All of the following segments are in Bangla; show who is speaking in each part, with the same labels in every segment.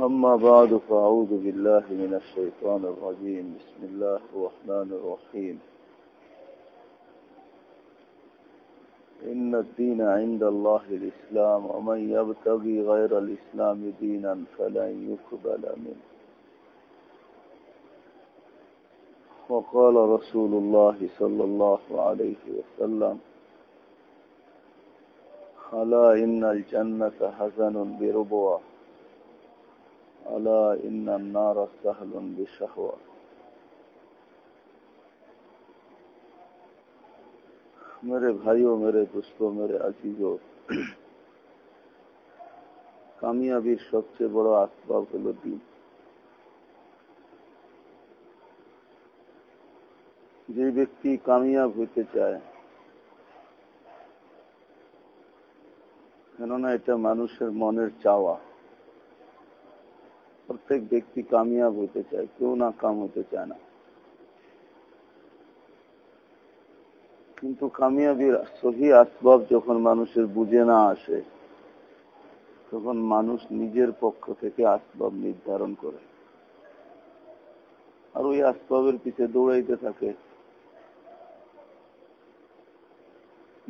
Speaker 1: أما بعد فأعوذ بالله من الشيطان الرجيم. بسم الله الرحمن الرحيم. إن الدين عند الله الإسلام ومن يبتغي غير الإسلام دينا فلن يقبل منه. وقال رسول الله صلى الله عليه وسلم ألا إن الجنة حزن بربوة ألا إن النار سهل بشهوة मेरे भाइयों मेरे दोस्तों मेरे अजीजों কামিয়াবির সবচেয়ে বড় আসবাব হল দিন যে ব্যক্তি কামিয়াব হইতে চায় কেননা এটা মানুষের মনের চাওয়া প্রত্যেক ব্যক্তি কামিয়াব হইতে চায়, কেউ না কাম হতে চায় না। কিন্তু কামিয়াবির সহি আসবাব যখন মানুষের বুঝে না আসে, তখন মানুষ নিজের পক্ষ থেকে আসবাব নির্ধারণ করে। আর ওই আসবাবের পিছে দৌড়াইতে থাকে।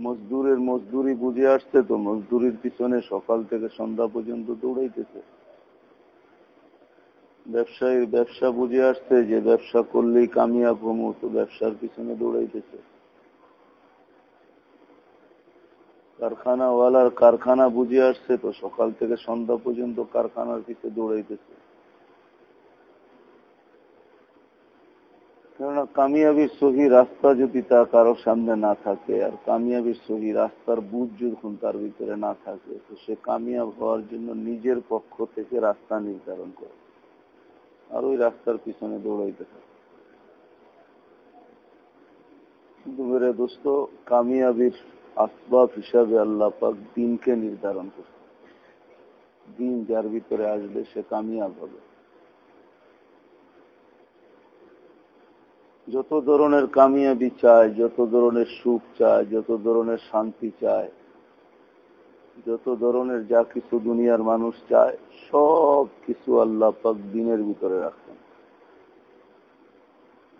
Speaker 1: মজদুরের মজদুরি বুঝে আসছে তো, মজদুরির পিছনে সকাল থেকে সন্ধ্যা পর্যন্ত দৌড়াইতেছে। ব্যবসায়ীর ব্যবসা বুঝে আসছে যে ব্যবসা করলেই কামিয়াব হমু তো ব্যবসার পিছনে দৌড়াইতেছে। কারখানাওয়ালার কারখানা বুঝে আসছে তো সকাল থেকে সন্ধ্যা পর্যন্ত কারখানার পিছে দৌড়াইতেছে। কেননা কামিয়াবির সহি রাস্তা যদি তা কারও সামনে না থাকে, আর কামিয়াবির সহি রাস্তার বুঝ যখন তার ভিতরে না থাকে, তো সে কামিয়াব হওয়ার জন্য নিজের পক্ষ থেকে রাস্তা নির্ধারণ করে। আর ওই রাস্তার পিছনে দৌড়াইতে থাকে কিন্তু দোস্ত, কামিয়াবির আসবাব হিসাবে আল্লাহ পাক দিনকে নির্ধারণ করছে। দিন যার ভিতরে আসবে, সে কামিয়াব হবে। যত ধরনের কামিয়াবি চায়, যত ধরনের সুখ চায়, যত ধরনের শান্তি চায় যত ধরনের যা কিছু দুনিয়ার মানুষ চায়, সব কিছু আল্লাহ পাক দিনের ভিতরে রাখেন।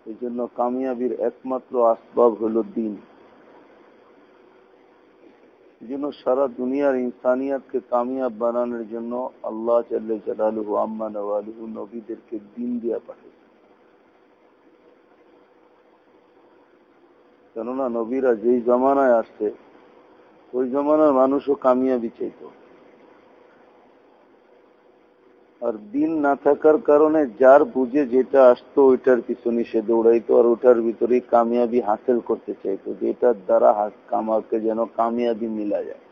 Speaker 1: এই জন্য কামিয়াবির একমাত্র আসবাব হল দিন। সারা দুনিয়ার ইনসানিয়াতকে কামিয়াব বানানোর জন্য আল্লাহ চাল্লে নওয়ালুহু নবীদেরকে দিন দিয়া পাঠিয়েছে কেননা নবীরা যেই জমানায় আসছে ওই জমানার মানুষও কামিয়াবি চাইত। আর দিন না থাকার কারণে যার বুঝে যেটা আসতো ওইটার পিছনে সে দৌড়াইতো আর ওটার ভিতরেই কামিয়াবি হাসিল করতে চাইতো, যেটার দ্বারা কামাকে যেন কামিয়াবি মিলা যায়।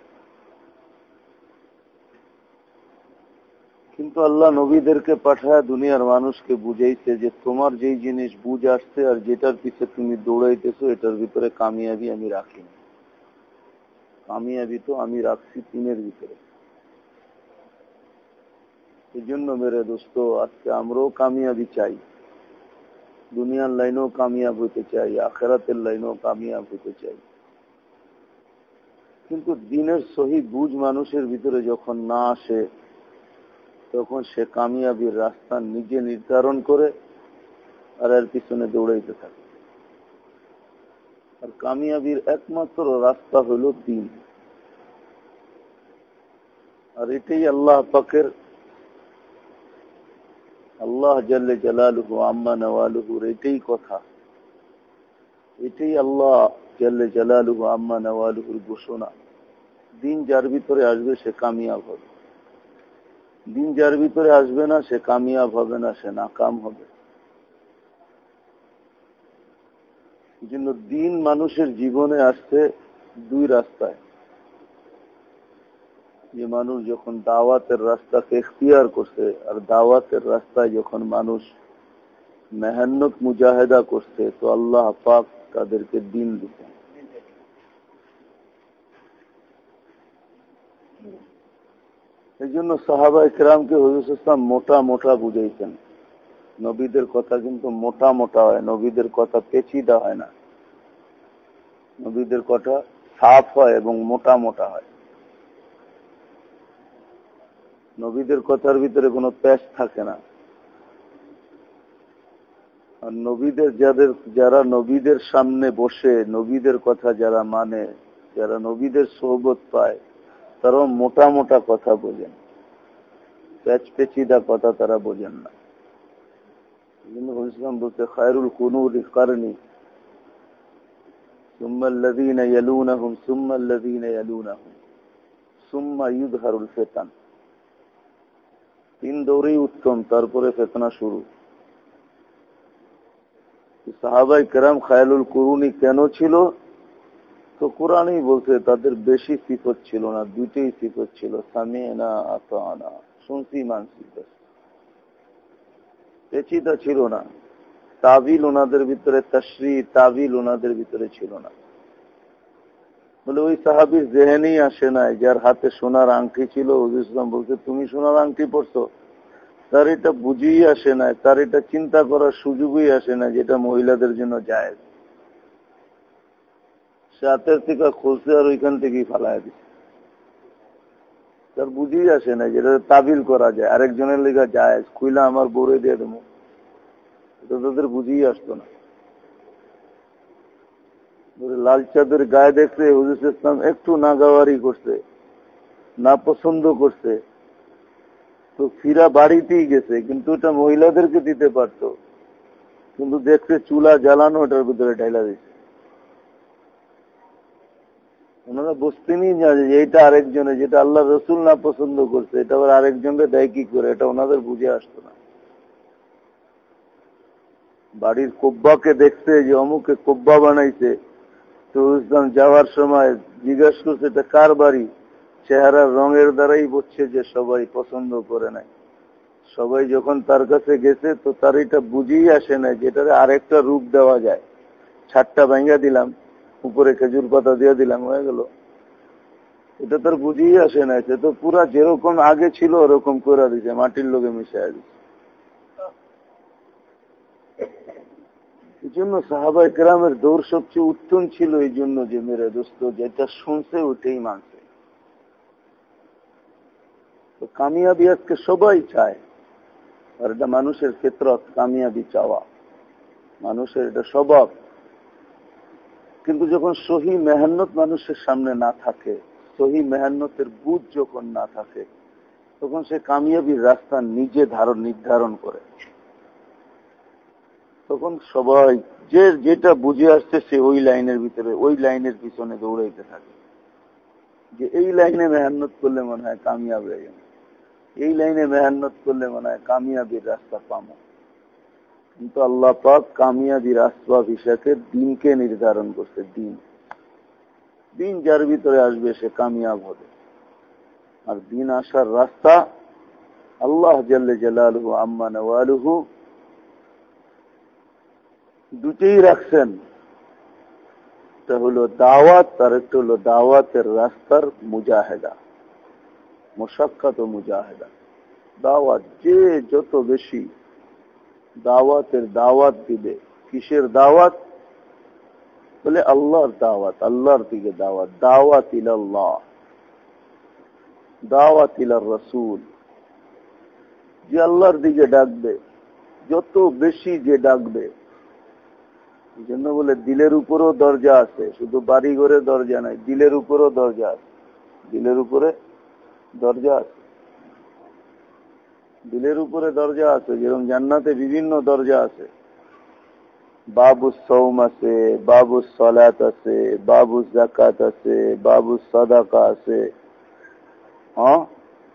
Speaker 1: কিন্তু আল্লাহ নবীদেরকে পাঠায় দুনিয়ার মানুষকে বুঝাইছে যে তোমার যেই জিনিস বুঝ আসছে আর যেটার পিছে তুমি দৌড়াইতেছো, এটার ভিতরে কামিয়াবি আমি রাখিনি। কামিয়াবি তো আমি রাখছি তিনের ভিতরে। এই জন্য মেরে দোস্ত, আজকে আমরাও কামিয়াবি চাই। দুনিয়ার লাইনেও কামিয়াব হইতে চাই, আখেরাতের লাইনেও কামিয়াব হইতে চাই। কিন্তু দিনের সহি বুঝ মানুষের ভিতরে যখন না আসে, তখন সে কামিয়াবির রাস্তা নিজে নির্ধারণ করে আর এর পিছনে দৌড়াইতে থাকে। আর কামিয়াবির একমাত্র রাস্তা হল দিন। আর এটাই আল্লাহ পাকের, আল্লাহ জাল্লে জালালুহু আম্মা নওয়ালুহুর এটাই কথা। এটাই আল্লাহ জাল্লে জালালুহু আম্মা নওয়ালুহুর ঘোষণা। দিন যার ভিতরে আসবে সে কামিয়াব হবে। দিন যার ভিতরে আসবে না, সে কামিয়াব হবে না, সে নাকাম হবে। জন্য দিন মানুষের জীবনে আসছে দুই রাস্তায়। যে মানুষ যখন দাওয়াতের রাস্তাকে এখতিয়ার করছে, আর দাওয়াতের রাস্তায় যখন মানুষ মেহান্নত মুজাহেদা করছে, তো আল্লাহ পাক তাদেরকে দিন দিতেন। এই জন্য সাহাবা ইকরামকে হজুর ইসলাম মোটা মোটা বুঝাইছেন নবীদের কথা কিন্তু মোটা মোটা হয়, নবীদের কথা পেঁচিদা হয় না। নবীদের কথা সাফ হয় এবং মোটা মোটা হয়। নবীদের কথার ভিতরে কোনো প্যাচ থাকে না। আর নবীদের যাদের, যারা নবীদের সামনে বসে, নবীদের কথা যারা মানে যারা নবীদের সৌবত পায়, তারাও মোটা মোটা কথা বোঝেন। প্যাচ পেচিদা কথা তারা বোঝেন না। বলতে খায়রুল কুনুর কারণী ثم الذين يلونهم ثم الذين يلونهم ثم يظهر الفتن তিন দৌড়েই উত্তম তারপরে ফেতনা শুরু সাহাবাই কেরাম খায়ালুল কুরুনি কেন ছিল তো কোরআনই বলছে তাদের বেশি সিফত ছিল না দুইটাই সিফত ছিল সামিয়ে না আনা শুনছি মানসি পেচিতা ছিল না তাবিল ওনাদের ভিতরে তশ্রি, তাবিল ওনাদের ভিতরে ছিল না। বলে ওই সাহাবির জেহেনেই আসে নাই, যার হাতে সোনার আংটি ছিল। ইসলাম বলছে, তুমি সোনার আংটি পড়ছো তার এটা বুঝেই আসে নাই, তার এটা চিন্তা করার সুযোগই আসে না যেটা মহিলাদের জন্য যায় সে হাতের থেকে খুলছে আর ওইখান থেকেই ফালায় দিচ্ছে তার বুঝেই আসে না যেটা তাবিল করা যায়, আরেকজনের লেখা যায় খুইলা আমার বড়ে দিয়ে দেবো। এটা তাদের বুঝেই আসতো না। লাল চাঁদের গায়ে দেখছে হুজুর ইসলাম একটু নাগাওয়ারি করছে না পছন্দ করছে। তো ফিরা বাড়িতেই গেছে, কিন্তু ওটা মহিলাদেরকে দিতে পারত। কিন্তু দেখছে চুলা জ্বালানো ওটার ভিতরে ঢাইলা দিচ্ছে ওনারা বুঝতেনি না যে এইটা আরেকজনে যেটা আল্লাহ রসুল না পছন্দ করছে, এটা আবার আরেকজনকে দেয় কি করে, এটা ওনাদের বুঝে আসতো না। বাড়ির কোব্বাকে দেখছে যে অমুকে কোব্বা বানাইছে তো ইসলাম যাওয়ার সময় জিজ্ঞাসা করছে, এটা কার বাড়ি? চেহারার রঙের দ্বারাই বুঝছে যে সবাই পছন্দ করে নাই। সবাই যখন তার কাছে গেছে, তো তার এটা বুঝেই আসে নাই যেটারে আরেকটা রূপ দেওয়া যায়। ছাটটা ভাঙ্গা দিলাম, উপরে খেজুর পাতা দিয়ে দিলাম, হয়ে গেল। এটা তার বুঝেই আসে না সে তো পুরা যেরকম আগে ছিল, ওরকম করে দিছে, মাটির লোকে মিশাই দিছে। এই জন্য সাহাবাই গ্রামের দৌড় সবচেয়ে উত্তম ছিল এই জন্য যে মেরে দোস্ত, যেটা শুনছে ওইটাই মানছে। কামিয়াবি আজকে সবাই চায়, আর এটা মানুষের ক্ষেত্রত কামিয়াবি চাওয়া। মানুষের এটা স্বভাব। কিন্তু যখন সহি মেহান্নত মানুষের সামনে না থাকে, সহি মেহান্নতের বুধ যখন না থাকে, তখন সে কামিয়াবির রাস্তা নিজে ধারণ, নির্ধারণ করে। তখন সবাই যে যেটা বুঝে আসছে সে ওই লাইনের ভিতরে, ওই লাইনের পিছনে দৌড়াইতে থাকে। যে এই লাইনে মেহান্নত করলে মনে হয় কামিয়াব হয়ে এই লাইনে মেহান্নত করলে মনে হয় কামিয়াবির রাস্তা পামো। কিন্তু আল্লাহ পাক কামিয়াবির আসবাব হিসাবে দিনকে নির্ধারণ করছে, দিন। দিন যার ভিতরে আসবে সে কামিয়াব হবে। আর দিন আসার রাস্তা আল্লাহ জাল্লে জালালহু আম্মা নওয়ালুহু দুটেই রাখছেন। একটা হলো দাওয়াত, আর একটা হলো দাওয়াতের রাস্তার মুজাহেদা। মোশাক্কাত মুজাহেদা। দাওয়াত যে যত বেশি দাওয়াতের দাওয়াত দিবে। কিসের দাওয়াত? বলে আল্লাহর দাওয়াত, আল্লাহর দিকে দাওয়াত। দাওয়াত ইল্লাহ দাওয়াত ইলার রসুল। যে আল্লাহর দিকে ডাকবে, যত বেশি যে ডাকবে জন্য বলে দিলের উপরও দরজা আছে, শুধু বাড়ি ঘরে দরজা নাই, দিলের উপরও দরজা আছে। দিলের উপরে দরজা আছে। দিলের উপরে দরজা আছে, যেরকম জান্নাতে বিভিন্ন দরজা আছে। বাবু সৌম আছে, বাবু সলাত আছে, বাবু জাকাত আছে, বাবু সদাকা আছে। হ্যাঁ?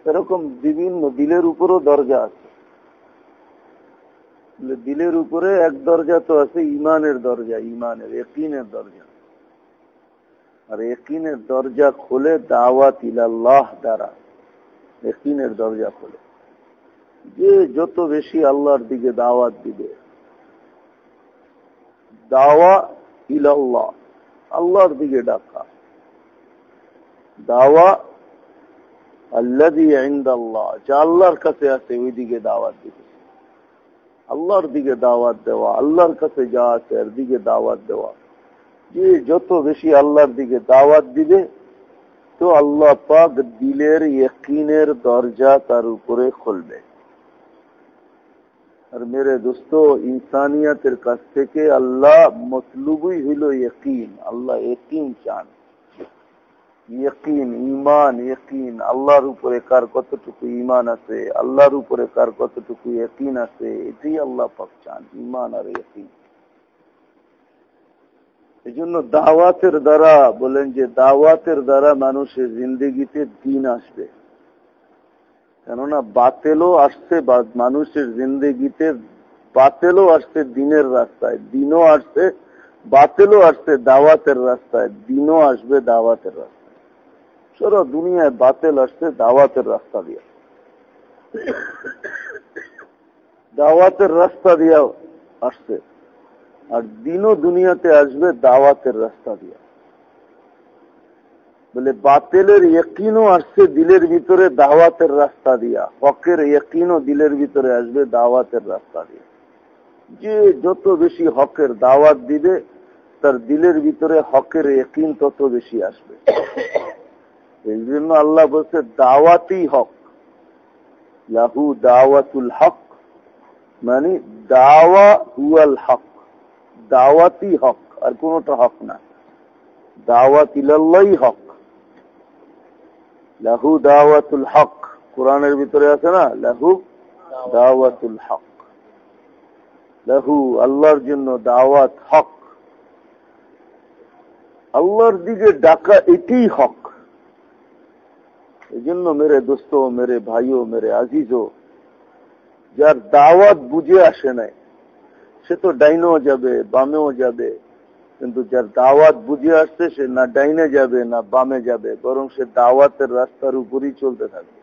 Speaker 1: এরকম বিভিন্ন দিলের উপরও দরজা আছে। দিলের উপরে এক দরজা তো আছে ইমানের দরজা ইমানের একিনের দরজা। আর একিনের দরজা খোলে দাওয়াত ইলাল্লাহ দ্বারা। একিনের দরজা খোলে। যে যত বেশি আল্লাহর দিকে দাওয়াত দিবে। দাওয়া ইলাল্লাহ, আল্লাহর দিকে ডাকা। দাওয়া আল্লাহ দিয়ে আল্লাহ যা আল্লাহর কাছে আছে ওই দিকে দাওয়াত দিবে। আল্লাহর দিকে দাওয়াত দেওয়া আল্লাহর কাছে যা আছে এর দিকে দাওয়াত দেওয়া যে যত বেশি আল্লাহর দিকে দাওয়াত দিবে তো আল্লাহ পাক দিলের ইয়কিনের দরজা তার উপরে খুলবে আর মেরে দোস্ত ইনসানিয়াতের কাছ থেকে আল্লাহ মতলুবই হইল ইয়কিন আল্লাহ ইয়কিন চান ইয়কিন ইমান ইয়কিন, আল্লাহর উপরে কার কতটুকু ইমান আছে, আল্লাহর উপরে কার কতটুকু ইয়কিন আছে আল্লাহ পাক চান ইমান আর ইয়কিন। এই জন্য দাওয়াতের দ্বারা, বলেন যে দাওয়াতের দ্বারা মানুষের জিন্দগিতে দিন আসবে। কেননা বাতেলও আসছে মানুষের জিন্দগিতে বাতেলও আসছে দিনের রাস্তায়, দিনও আসছে, বাতেলও আসছে দাওয়াতের রাস্তায়, দিনও আসবে দাওয়াতের রাস্তায়। সারা দুনিয়ায় বাতেল আসছে দাওয়াতের রাস্তা দিয়ে। দাওয়াতের রাস্তা দিয়ে আসছে। আর দিনও দুনিয়াতে আসবে দাওয়াতের রাস্তা দিয়ে। বলে বাতেলের ইয়কিনও আসছে দিলের ভিতরে দাওয়াতের রাস্তা দিয়া। হকের ইয়কিনও দিলের ভিতরে আসবে দাওয়াতের রাস্তা দিয়ে। যে যত বেশি হকের দাওয়াত দিবে, তার দিলের ভিতরে হকের ইয়কিন তত বেশি আসবে। এই জন্য আল্লাহ বলছে, দাওয়াতি হক। লাহু দাওয়াতুল হক মানে দাওয়া হুয়াল হক। দাওয়াতি হক, আর কোনটা হক না। দাওয়াত হক। লাহু দাওয়াতুল হক, কোরআনের ভিতরে আছে না? লাহু দাওয়াতুল হক। লাহু আল্লাহর জন্য দাওয়াত হক। আল্লাহর দিকে ডাকা এটাই হক। এই জন্য মেরে দোস্ত, মেরে ভাইও, মেরে আজিজও, যার দাওয়াত বুঝে আসে নাই, সে তো ডাইনেও যাবে, বামেও যাবে, কিন্তু যার দাওয়াত বুঝে আসছে, সে না ডাইনে যাবে, না বামে যাবে, বরং সে দাওয়াতের রাস্তার উপরই চলতে থাকবে।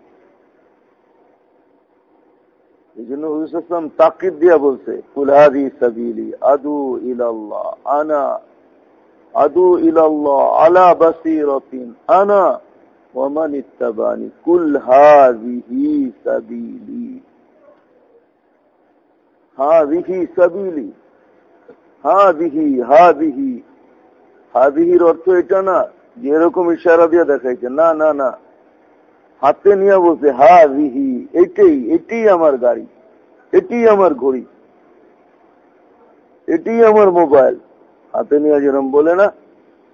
Speaker 1: আনা। ওয়ামান ইত্তাবানি কুল হাযিহি সাবিলি। হাযিহি সাবিলি। হাদিহি হাদিহি হাদিহির অর্থ এটা না যে ইশারা দিয়ে দেখাইছে। না না না। হাতে নিয়ে বলছে হাদিহি এটাই এটাই আমার গাড়ি এটি আমার ঘড়ি এটি আমার মোবাইল। হাতে নিয়ে যেরকম বলে না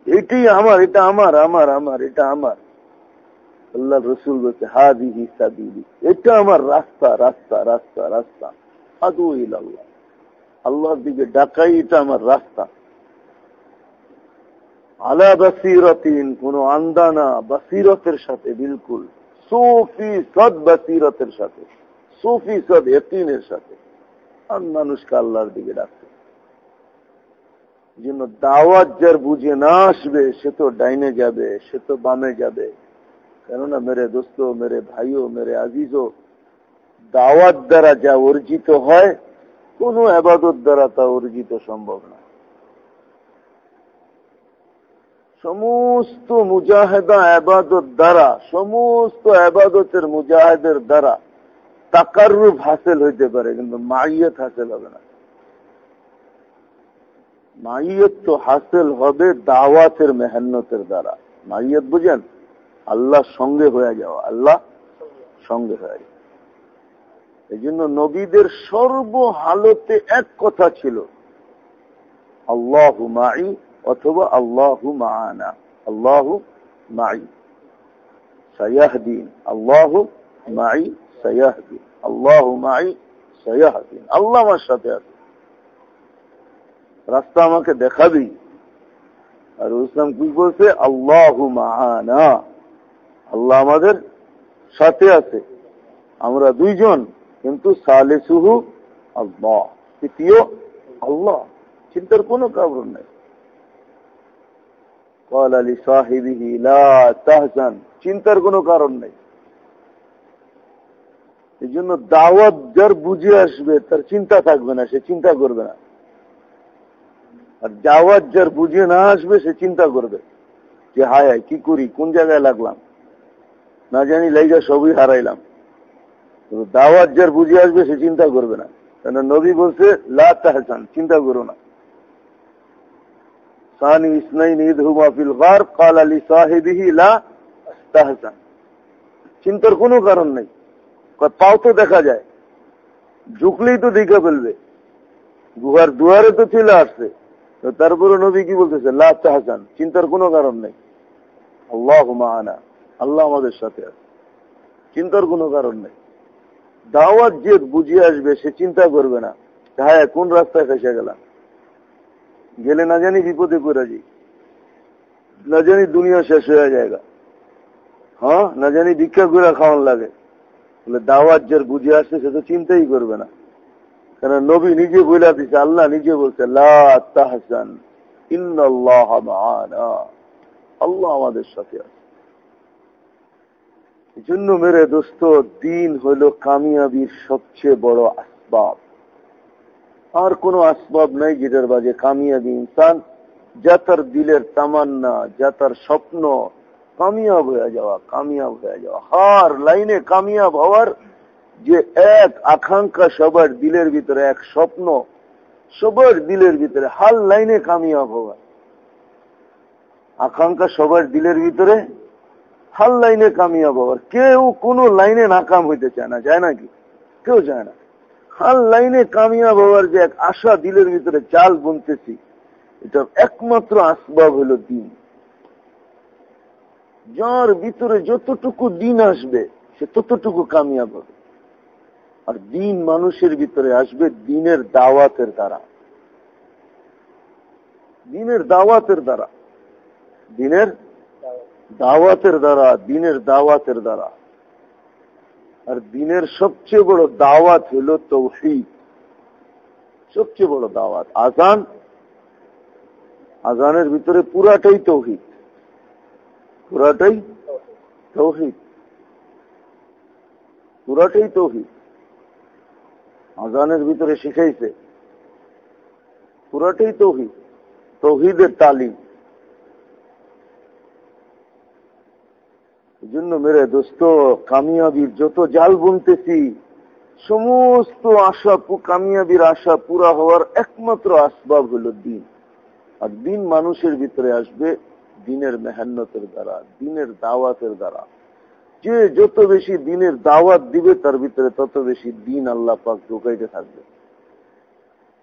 Speaker 1: এটি আমার, এটা আমার আমার আমার, এটা আমার। আল্লাহ রসুল বলছে, হাদিহি সাদিহি এটা আমার রাস্তা রাস্তা রাস্তা রাস্তা। আদু ইল্লাহ আল্লাহর দিকে ডাকাই এটা আমার রাস্তা। আলা বাসিরতিন, কোন আন্দানা বাসিরতের সাথে বিলকুল। সুফি সদ বাসিরতের সাথে, সুফি সদ এতিনের সাথে। আর মানুষকে আল্লাহর দিকে ডাকতে। জন্য দাওয়াত যার বুঝে না আসবে, সে তো ডাইনে যাবে, সে তো বামে যাবে। কেননা মেরে দোস্ত, মেরে ভাইও, মেরে আজিজও দাওয়াত দ্বারা যা অর্জিত হয়, কোন আবাদত দ্বারা তা অর্জিত সম্ভব না। সমস্ত মুজাহেদা আবাদত দ্বারা, সমস্ত আবাদতের মুজাহেদের দ্বারা টাকার রূপ হাসিল হইতে পারে, কিন্তু মাইয়ত হাসিল হবে না। মাইয়ত তো হাসিল হবে দাওয়াতের মেহান্নতের দ্বারা। মাইয়ত বুঝেন? আল্লাহ সঙ্গে হয়ে যাওয়া, আল্লাহ সঙ্গে হয়ে যাওয়া। এই জন্য নবীদের সর্ব হালতে এক কথা ছিল, আল্লাহ মাই অথবা আল্লাহ মানা, আল্লাহ মাই সয়াহদিন, আল্লাহ মাই সয়াহদিন, আল্লাহ মাই সয়াহদিন, আল্লাহ আমার সাথে আছে। রাস্তা আমাকে দেখাবি আর ইসলাম কি বলছে? আল্লাহ মানা। আল্লাহ আমাদের সাথে আছে। আমরা দুইজন, কিন্তু সালেসুহু আল্লাহ, তৃতীয় আল্লাহ। চিন্তার কোনো কারণ নেই। চিন্তার কোনো কারণ নেই। এই জন্য দাওয়াত যার বুঝে আসবে, তার চিন্তা থাকবে না, সে চিন্তা করবে না। আর দাওয়াত যার বুঝে না আসবে, সে চিন্তা করবে যে হায় হায়, কি করি, কোন জায়গায় লাগলাম? না জানি লাইগা সবই হারাইলাম। দাওয়াত যার বুঝে আসবে সে চিন্তা করবে না। কেন নবী বলছে লাহান চিন্তা করো না। চিন্তার কোনো কারণ নেই। পাও তো দেখা যায়। ঝুঁকলেই তো দিকে ফেলবে। গুহার দুয়ারে তো চলে আসছে। তারপরে নবী কি বলতেছে? লাহ তাহসান চিন্তার কোনো কারণ নেই। আল্লাহ মাহানা আল্লাহ আমাদের সাথে আছে। চিন্তার কোনো কারণ নেই। দাওয়াত যে বুঝিয়ে আসবে, সে চিন্তা করবে না হ্যাঁ কোন রাস্তায় ফেসে গেলাম? গেলে না জানি বিপদে করে যাই। না জানি দুনিয়া শেষ হয়ে যায়গা হ্যাঁ না জানি ভিক্ষা করে খাওয়ান লাগে। বলে দাওয়াত যার বুঝে আসছে, সে তো চিন্তাই করবে না। কেন নবী নিজে বলে দিছে, আল্লাহ নিজে বলছে আল্লাহ আমাদের সাথে আছে। জন্য মেরে দোস্ত, দিন হইল কামিয়াবির সবচেয়ে বড় আসবাব। আর কোন আসবাব নাই যেটার বাজে কামিয়াবি ইনসান, যা তার দিলের তামান্না, যা তার স্বপ্ন, কামিয়াব হয়ে যাওয়া, কামিয়াব হয়ে যাওয়া। হার লাইনে কামিয়াব হওয়ার যে এক আকাঙ্ক্ষা সবার দিলের ভিতরে এক স্বপ্ন, সবার দিলের ভিতরে হাল লাইনে কামিয়াব হওয়া। আকাঙ্ক্ষা সবার দিলের ভিতরে হাল লাইনে কামিয়াব। হওয়ার কেউ কোন লাইনে নাকাম হইতে চায় না। যায় নাকি? কেউ যায় না। হাল লাইনে কামিয়াব হওয়ার যে এক আশা দিলের ভিতরে চাল বুনতেছি এটা একমাত্র আসবাব হলো দিন। যার ভিতরে যতটুকু দিন আসবে, সে ততটুকু কামিয়াব হবে। আর দিন মানুষের ভিতরে আসবে দিনের দাওয়াতের দ্বারা। দিনের দাওয়াতের দ্বারা। দিনের দাওয়াতের দ্বারা, দিনের দাওয়াতের দ্বারা। আর দিনের সবচেয়ে বড় দাওয়াত হল তৌহিদ। সবচেয়ে বড় দাওয়াত। আজান, আজানের ভিতরে পুরাটাই তৌহিদ। পুরাটাই তৌহিদ। পুরাটাই তৌহিদ। আজানের ভিতরে শিখাইছে। পুরাটাই তৌহিদ। তৌহিদের তালিম। জন্য মেরে দোস্ত, কামিয়াবির যত জাল বুনতেছি, সমস্ত আশা কামিয়াবির আশা পুরা হওয়ার একমাত্র আসবাব হলো দিন। আর দিন মানুষের ভিতরে আসবে দিনের মেহান্নতের দ্বারা, দিনের দাওয়াতের দ্বারা। যে যত বেশি দিনের দাওয়াত দিবে, তার ভিতরে তত বেশি দিন আল্লাহ পাক ঢুকাইতে থাকবে।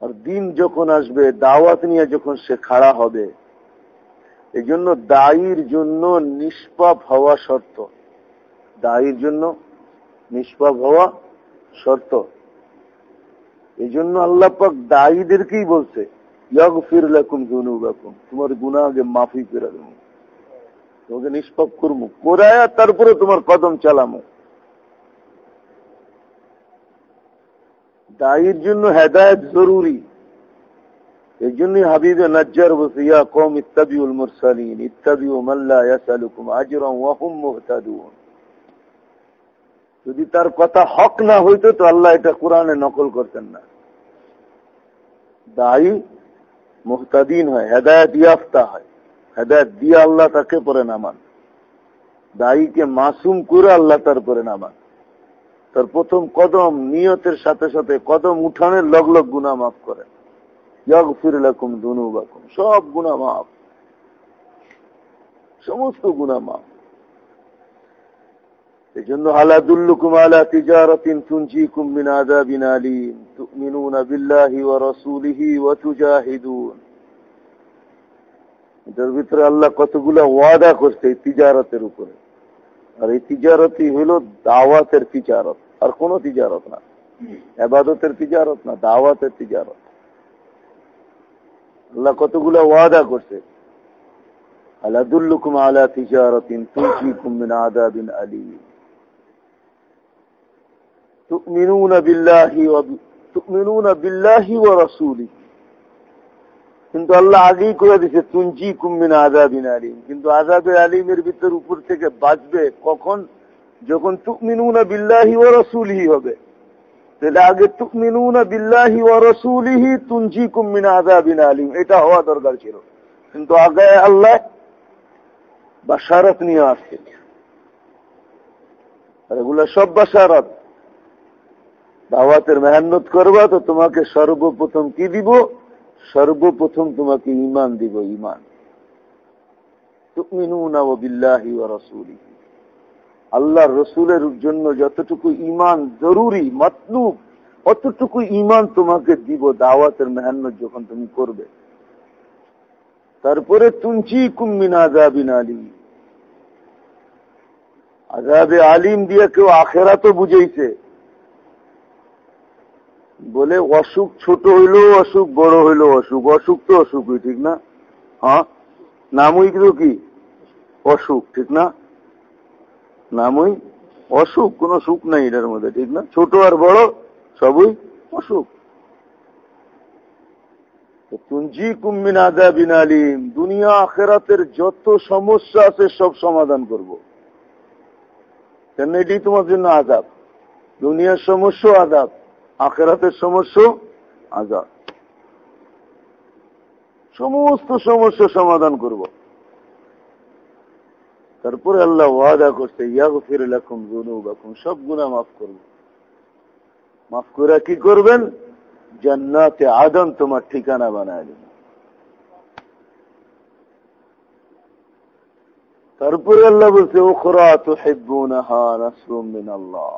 Speaker 1: আর দিন যখন আসবে, দাওয়াত নিয়ে যখন সে খাড়া হবে এই জন্য দায়ীর জন্য নিষ্পাপ হওয়া শর্ত। দায়ীর জন্য নিষ্পাপ হওয়া শর্ত। এই জন্য আল্লাহ পাক দায়ীদেরকেই বলছে ইয়গ ফির লাকুম জুনুবাকুম তোমার গুণা আগে মাফি করে দেবো। তোমাকে নিষ্পাপ করব। কোরায়া, তারপরে তোমার কদম চালামো দায়ীর জন্য হেদায়ত জরুরি। এই জন্যই হাবিবে ইত্তাবিউল মুরসালিন ইত্তাবিউ ইয়াসালুকুম আজরাম ওয়াহুম মুহতাদুন যদি তার কথা হক না হইতো তো আল্লাহ এটা কোরআনে নকল করতেন না। দায়ী, মুহতাদিন হয়, হেদায়ত ইয়াফতা হয়। হেদায়ত দিয়ে আল্লাহ তাকে পরে নামান। দায়ীকে মাসুম করে আল্লাহ তার পরে নামান। তার প্রথম কদম নিয়তের সাথে সাথে কদম উঠানের লগ লগ গুণা মাফ করে সব গুণা মাফ। সমস্ত গুণা মাফ। এই জন্য আলাদুল্লুকুম ভিতরে আল্লাহ কতগুলো ওয়াদা করছে তিজারতের উপরে। আর এই তিজারতই হইল দাওয়াতের তিজারত। আর কোন তিজারত না। এবাদতের তিজারত না, দাওয়াতের তিজারত। আল্লাহ কতগুলো ওয়াদা করছে। আলীম। কিন্তু আল্লাহ আগেই করে দিছে তুঞ্জি কুম্মিন আলিম। কিন্তু আজাবের আলিমের ভিতর উপর থেকে বাঁচবে কখন? যখন তুকমিনুনা বিল্লাহি ও রসুলি হবে। তাহলে আগে তুকমিনুনা বিল্লাহি এটা হওয়া দরকার ছিল। কিন্তু আগে আল্লাহ নিয়ে এগুলো সব দাওয়াতের মেহান্নত করবা তো তোমাকে সর্বপ্রথম কি দিব? সর্বপ্রথম তোমাকে ইমান দিব ইমান তুমিনুনা ও বিল্লাহি ও রসুলি আল্লাহ রসুলের জন্য যতটুকু ইমান জরুরি, মতলুব, অতটুকু ইমান তোমাকে দিব দাওয়াতের মেহান্ন যখন তুমি করবে। তারপরে তুঞ্চি কুমিন আজাবিন আলী আজাবে আলিম দিয়ে কেউ আখেরা তো বুঝেছে বলে, অসুখ ছোট হইলেও অসুখ, বড় হইলেও অসুখ অসুখ তো অসুখই, ঠিক না? হ্যাঁ? নামই কিন্তু কি? অসুখ, ঠিক না? নামই অসুখ, কোন সুখ নাই এটার মধ্যে, ঠিক না? ছোট আর বড় সবই অসুখ। তুঞ্জি কুম্মিন আদা বিন আলিম, দুনিয়া আখেরাতের যত সমস্যা আছে সব সমাধান করব। এটাই তোমার জন্য আজাব দুনিয়ার সমস্যা আজাব আখেরাতের সমস্যা আজাব সমস্ত সমস্যা সমাধান করব। তারপরে আল্লাহ ওয়াদা করছে ইয়াগ ফিরে লেখুন গুনু বাকুম সব গুণা মাফ করব। মাফ করে কি করবেন? জান্নাতে আদম তোমার ঠিকানা বানায় দেবেন তারপরে আল্লাহ বলছে ওখরা তো মিন আল্লাহ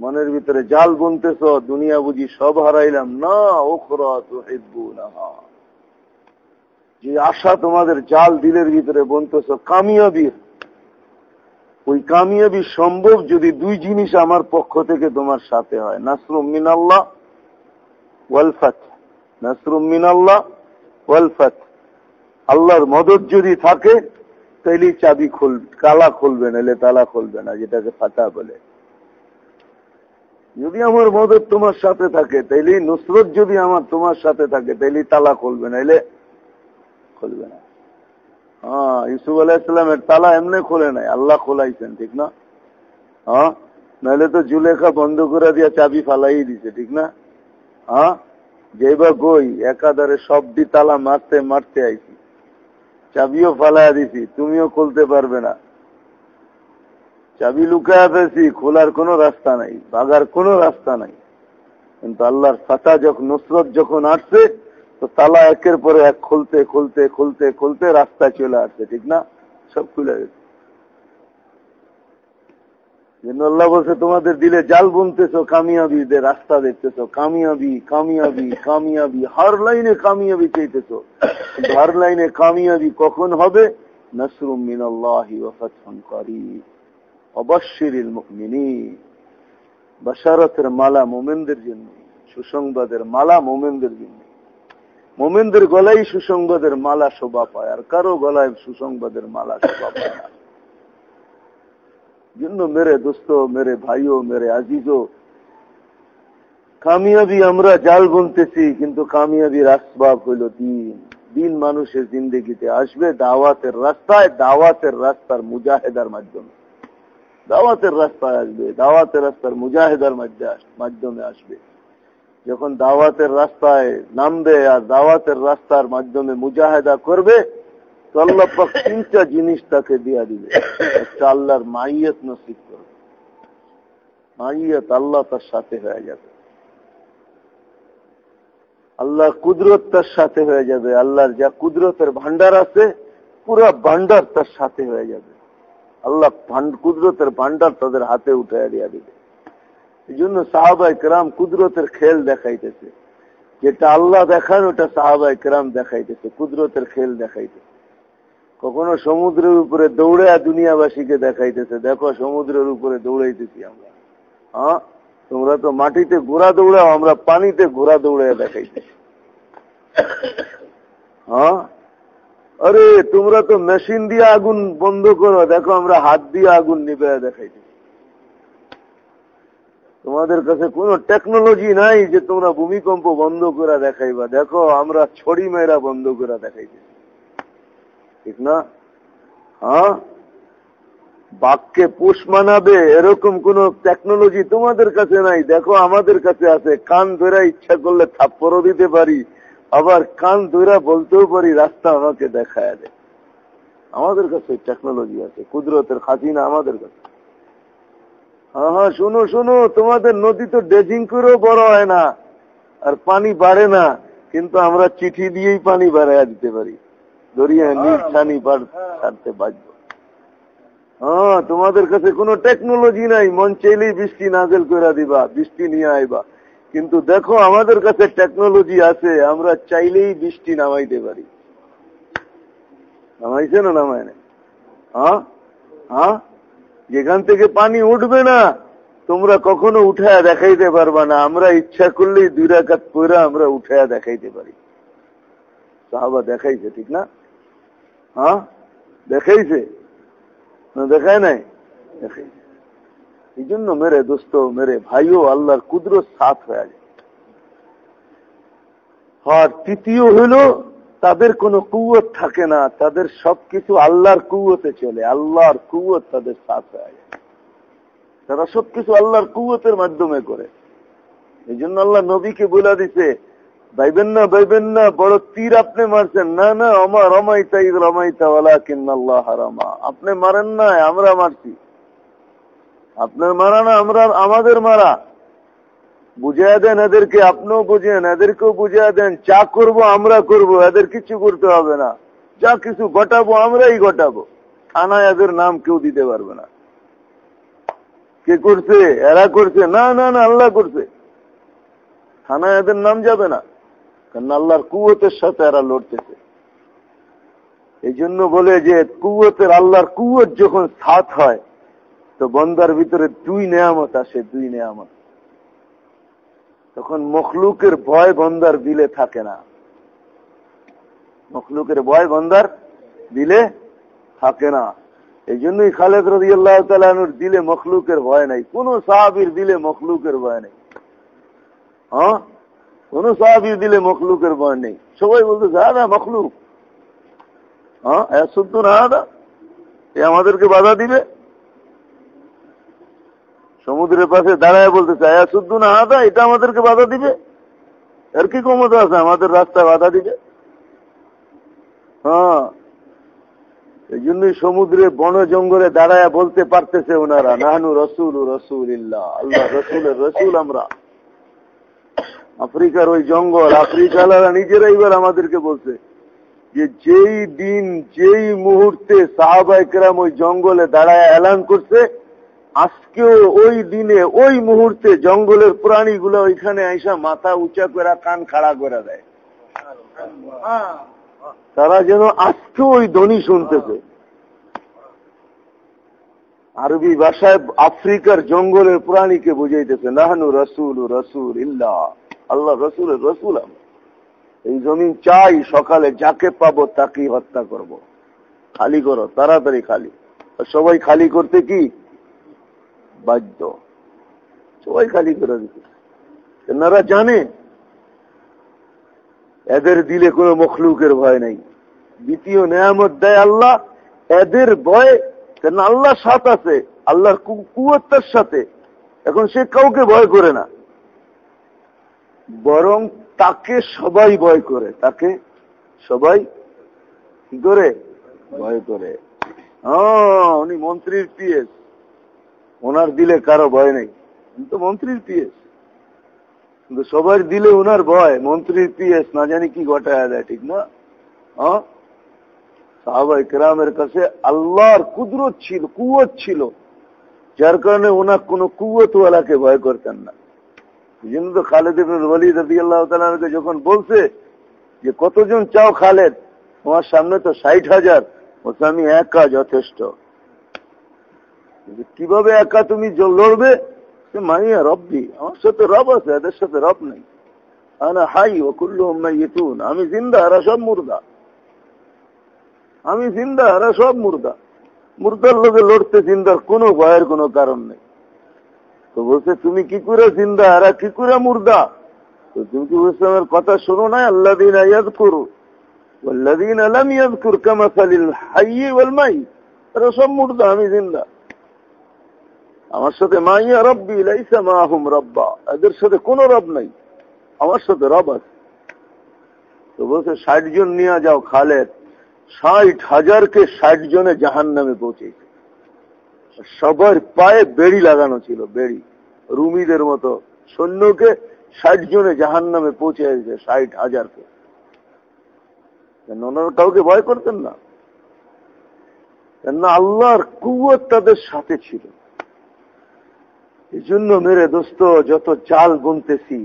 Speaker 1: মনের ভিতরে জাল বুনতেছ দুনিয়া বুঝি সব হারাইলাম। না ওখরা তো হেব্বুনাহা যে আশা তোমাদের জাল দিলের ভিতরে বনতেছ কামিয়াবির ওই কামিয়াবি সম্ভব যদি দুই জিনিস আমার পক্ষ থেকে তোমার সাথে হয়। নাসরুম মিনাল্লাহ ওয়ালফাত নাসরুম মিনাল্লাহ ওয়ালফাত আল্লাহর মদত যদি থাকে, তাইলে চাবি খুল, কালা খুলবে না এলে তালা খুলবে না, যেটাকে ফাতা বলে। যদি আমার মদত তোমার সাথে থাকে, তাইলে নুসরত যদি আমার তোমার সাথে থাকে, তাইলে তালা খুলবে না এলে খুলবে না। হ্যাঁ ইসুফ আলাহিসামের তালা এমনি খোলে নাই, আল্লাহ খোলাইছেন, ঠিক না? হ্যাঁ নাহলে তো জুলেখা বন্ধ করে দিয়া চাবি ফালাই দিছে, ঠিক না? হ্যাঁ যেবা গই, একাধারে সবটি তালা মারতে মারতে আইছি। চাবিও ফালাইয়া দিছি, তুমিও খুলতে পারবে না। চাবি লুকায়া পেয়েছি খোলার কোনো রাস্তা নাই ভাগার কোনো রাস্তা নাই। কিন্তু আল্লাহর ফাতা যখন নুসরত যখন আসছে তো তালা একের পরে এক খুলতে খুলতে খুলতে খুলতে রাস্তায় চলে আসছে, ঠিক না? সব খুলে গেছে। বলছে, তোমাদের দিলে জাল বুনতেছ কামিয়াবি দে রাস্তা দেখতেছ, কামিয়াবি কামিয়াবি কামিয়াবি, হার লাইনে কামিয়াবি চাইতেছ। হার লাইনে কামিয়াবি কখন হবে? নসরুম মিনাল্লাহি বসারতের মালা মোমেনদের জন্য, সুসংবাদের মালা মোমেনদের জন্য। মোমেনদের গলায় সুসংবাদের মালা শোভা পায়, আর কারও গলায় সুসংবাদের মালা শোভা পায় না। জন্য মেরে দোস্ত, মেরে ভাইও, মেরে আজিজও। কামিয়াবি আমরা জাল বলতেছি কিন্তু কামিয়াবির আসবাব হইল দিন। দিন মানুষের জিন্দগিতে আসবে দাওয়াতের রাস্তায়, দাওয়াতের রাস্তার মুজাহেদার মাধ্যমে। দাওয়াতের রাস্তায় আসবে, দাওয়াতের রাস্তার মুজাহেদার মাধ্যমে আসবে। যখন দাওয়াতের রাস্তায় নামবে আর দাওয়াতের রাস্তার মাধ্যমে মুজাহেদা করবে, তো আল্লাহ তিনটা জিনিস তাকে দিয়া দিবে। একটা আল্লাহর মাইয়ত নসিব করবে। মাইয়ত আল্লাহ তার সাথে হয়ে যাবে। আল্লাহ কুদরত তার সাথে হয়ে যাবে। আল্লাহর যা কুদরতের ভান্ডার আছে, পুরা ভান্ডার তার সাথে হয়ে যাবে। আল্লাহ কুদরতের ভান্ডার তাদের হাতে উঠে দিয়া দিবে। জন্য সাহাবাই কেরাম কুদরতের খেল দেখাইতেছে। যেটা আল্লাহ দেখান, ওটা সাহাবাই কেরাম দেখাইতেছে, কুদরতের খেল দেখাইতেছে। কখনো সমুদ্রের উপরে দৌড়ে দুনিয়াবাসীকে দেখাইতেছে, দেখো সমুদ্রের উপরে দৌড়াইতেছি আমরা। হ্যাঁ? তোমরা তো মাটিতে ঘোরা দৌড়াও, আমরা পানিতে ঘোরা দৌড়ে দেখাইতেছি। হ্যাঁ? আরে, তোমরা তো মেশিন দিয়ে আগুন বন্ধ করো, দেখো আমরা হাত দিয়ে আগুন নিবে দেখাইতেছি। তোমাদের কাছে কোনো টেকনোলজি নাই যে তোমরা ভূমিকম্প বন্ধ করে দেখাইবা। দেখো, আমরা ছড়ি মেয়েরা বন্ধ করে দেখাইতেছি ঠিক না? হ্যাঁ? বাঘকে পোষ মানাবে, এরকম কোন টেকনোলজি তোমাদের কাছে নাই। দেখো, আমাদের কাছে আছে। কান ধরে ইচ্ছা করলে থাপ্পড়ও দিতে পারি, আবার কান ধরে বলতেও পারি, রাস্তা আমাকে দেখায় দেয় আমাদের কাছে টেকনোলজি আছে, কুদরতের খাতিনা আমাদের কাছে। হ্যাঁ হ্যাঁ শুনো শুনো তোমাদের নদী তো ডেজিং করেও বড় হয় না। আর পানি বাড়ে না কিন্তু আমরা চিঠি দিয়েই পানি বাড়াইয়া দিতে পারি। দরিয়া নিজ ছানি ছাড়তে বাঁচব হ্যাঁ তোমাদের কাছে কোনো টেকনোলজি নাই মন চাইলেই বৃষ্টি নাজেল করে দিবা বৃষ্টি নিয়ে আইবা। কিন্তু দেখো আমাদের কাছে টেকনোলজি আছে আমরা চাইলেই বৃষ্টি নামাইতে পারি। নামাইছে না নামায় না হ্যাঁ হ্যাঁ যেখান থেকে পানি উঠবে না, তোমরা কখনো উঠায়া দেখাইতে পারবা না। আমরা ইচ্ছা করলেই দুই রাকাত পরে আমরা উঠায়া দেখাইতে পারি। সাহাবা দেখাইছে, ঠিক না? হ্যাঁ? দেখাইছে? দেখায় নাই? দেখাইছে। এই জন্য মেরে দোস্ত, মেরে ভাইও আল্লাহর কুদরত সাথ হয়ে যায়। আর তৃতীয় হইল তাদের কোনো কুয়ত থাকে না, তাদের সবকিছু আল্লাহর কুয়তে চলে, আল্লাহর কুয়ত তাদের সাথ তারা সবকিছু আল্লাহর কুয়তের মাধ্যমে করে। এই জন্য আল্লাহ নবীকে বলে দিছে, ভাইবেন না ভাইবেন না, বড় তীর আপনি মারছেন। না না আমার রমাইতা ঈদ রমাইতা ওলা কিন্নাল্লাহ রামা আপনি মারেন না আমরা মারছি। আপনার মারা না, আমরা, আমাদের মারা। বুঝিয়ে দেন এদেরকে, আপনিও বুঝেন, এদেরকেও বুঝিয়ে দেন, চা করব, আমরা করব, এদের কিছু করতে হবে না। যা কিছু ঘটাবো, আমরাই ঘটাবো। থানায় এদের নাম কেউ দিতে পারবে না। কে করছে? এরা করছে? না না না, আল্লাহ করছে। থানায় এদের নাম যাবে না। কারণ আল্লাহর কুয়তের সাথে এরা লড়তেছে। এই জন্য বলে যে, কুয়তের আল্লাহর কুয়ত যখন সাথ হয়, তো বন্দার ভিতরে দুই নেয়ামত আসে, দুই নেয়ামত। তখন মখলুকের ভয় বন্দার দিলে থাকে না। মখলুকের ভয় বন্দার দিলে থাকে না। এই জন্যই খালেদ রদি আল্লাহ তালুর দিলে মখলুকের ভয় নাই। কোন সাহাবির দিলে মখলুকের ভয় নেই। হ্যাঁ? কোন সাহাবির দিলে মখলুকের ভয় নেই। সবাই বলতে দাদা মখলুক। হ্যাঁ? শুদ্ধ না দাদা এ আমাদেরকে বাধা দিবে? সমুদ্রের পাশে দাঁড়ায় বলতে চায় শুদ্ধ না হাদা এটা আমাদেরকে বাধা দিবে? এর কি ক্ষমতা আছে? আমাদের রাস্তায় বাধা দিবে? হ্যাঁ। এই জন্যই সমুদ্রে বন জঙ্গলে দাঁড়ায় বলতে পারতেছে ওনারা, নাহানু রসুল রসুল ইল্লাহ আল্লাহ রসুলের রসুল আমরা। আফ্রিকার ওই জঙ্গল, আফ্রিকালারা নিজেরা এবার আমাদেরকে বলছে যে, যেই দিন, যেই মুহূর্তে সাহাবাইকেরাম ওই জঙ্গলে দাঁড়ায় এলান করছে আজকেও ওই দিনে, ওই মুহূর্তে জঙ্গলের প্রাণীগুলো ওইখানে আইসা মাথা উঁচা করে, কান খাড়া করে দেয়। তারা যেন আজকে ওই ধ্বনি শুনতেছে। আরবি ভাষায় আফ্রিকার জঙ্গলের প্রাণীকে বুঝাইতেছে, নাহানু রসুল রসুল ইল্লা, আল্লাহ রসুল রসুল এই জমিন চাই সকালে, যাকে পাবো তাকেই হত্যা করব। খালি করো, তাড়াতাড়ি খালি। সবাই খালি করতে কি? বাধ্য। সবাই খালি করে দিতে এনারা জানে। এদের দিলে কোনো মখলুকের ভয় নাই। দ্বিতীয় নেয়ামত দেয় আল্লাহ, এদের ভয়, কেন আল্লাহ সাথ আছে, আল্লাহর কুয়ার সাথে। এখন সে কাউকে ভয় করে না। বরং তাকে সবাই ভয় করে। তাকে সবাই কি করে? ভয় করে। হ্যাঁ উনি মন্ত্রীর পিএস। ওনার দিলে কারও ভয় নেই। তো মন্ত্রীর পিএস। কিন্তু সবার দিলে ওনার ভয়, মন্ত্রীর পিএস, না জানি কি ঘটায় দেয়, ঠিক না? হ্যাঁ সাহাবাই কেরামের কাছে আল্লাহর কুদরত ছিল, কুয়ত ছিল। যার কারণে ওনার কোন কুয়তওয়ালাকে ভয় করতেন না। তো খালেদ ওয়ালিদ যখন বলছে যে, কতজন চাও খালেদ? তোমার সামনে তো ষাট হাজার। আমি একা যথেষ্ট। কিভাবে একা তুমি লড়বে মাইয়া রব্বি আমার সাথে রব আছে এদের সাথে রব নেই আনা হাই ও কুল্লু ইতুন আমি জিন্দা এরা সব মুর্দা আমি জিন্দা এরা সব মুর্দা মুর্দার লোকে লড়তে জিন্দার কোনো ভয়ের কোনো কারণ নেই তো বলছে তুমি কি করে জিন্দা এরা কি করে মুর্দা তো তুমি কি ইসলামের কথা শোনো না আল্লাহ দিন ইয়াদ করু والذين لم يذكر كمثل الحي والميت এরা সব মুর্দা আমি জিন্দা আমার সাথে মাইয়া রব্বি লাইসা মাহুম রব্বা। এদের সাথে কোন রব নাই। আমার সাথে রব আছে। তো বলছে, ষাট জন নিয়ে যাও খালেদ। ষাট হাজারকে ষাট জনে জাহান নামে পৌঁছেছে। সবার পায়ে বেড়ি লাগানো ছিল, বেড়ি। রুমিদের মতো সৈন্যকে ষাট জনে জাহান নামে পৌঁছে গেছে ষাট হাজারকে। ওনারা কাউকে ভয় করতেন না? কেননা আল্লাহর কুয়ত তাদের সাথে ছিল। জন্য মেরে দোস্ত, যত চাল গুনতেছি,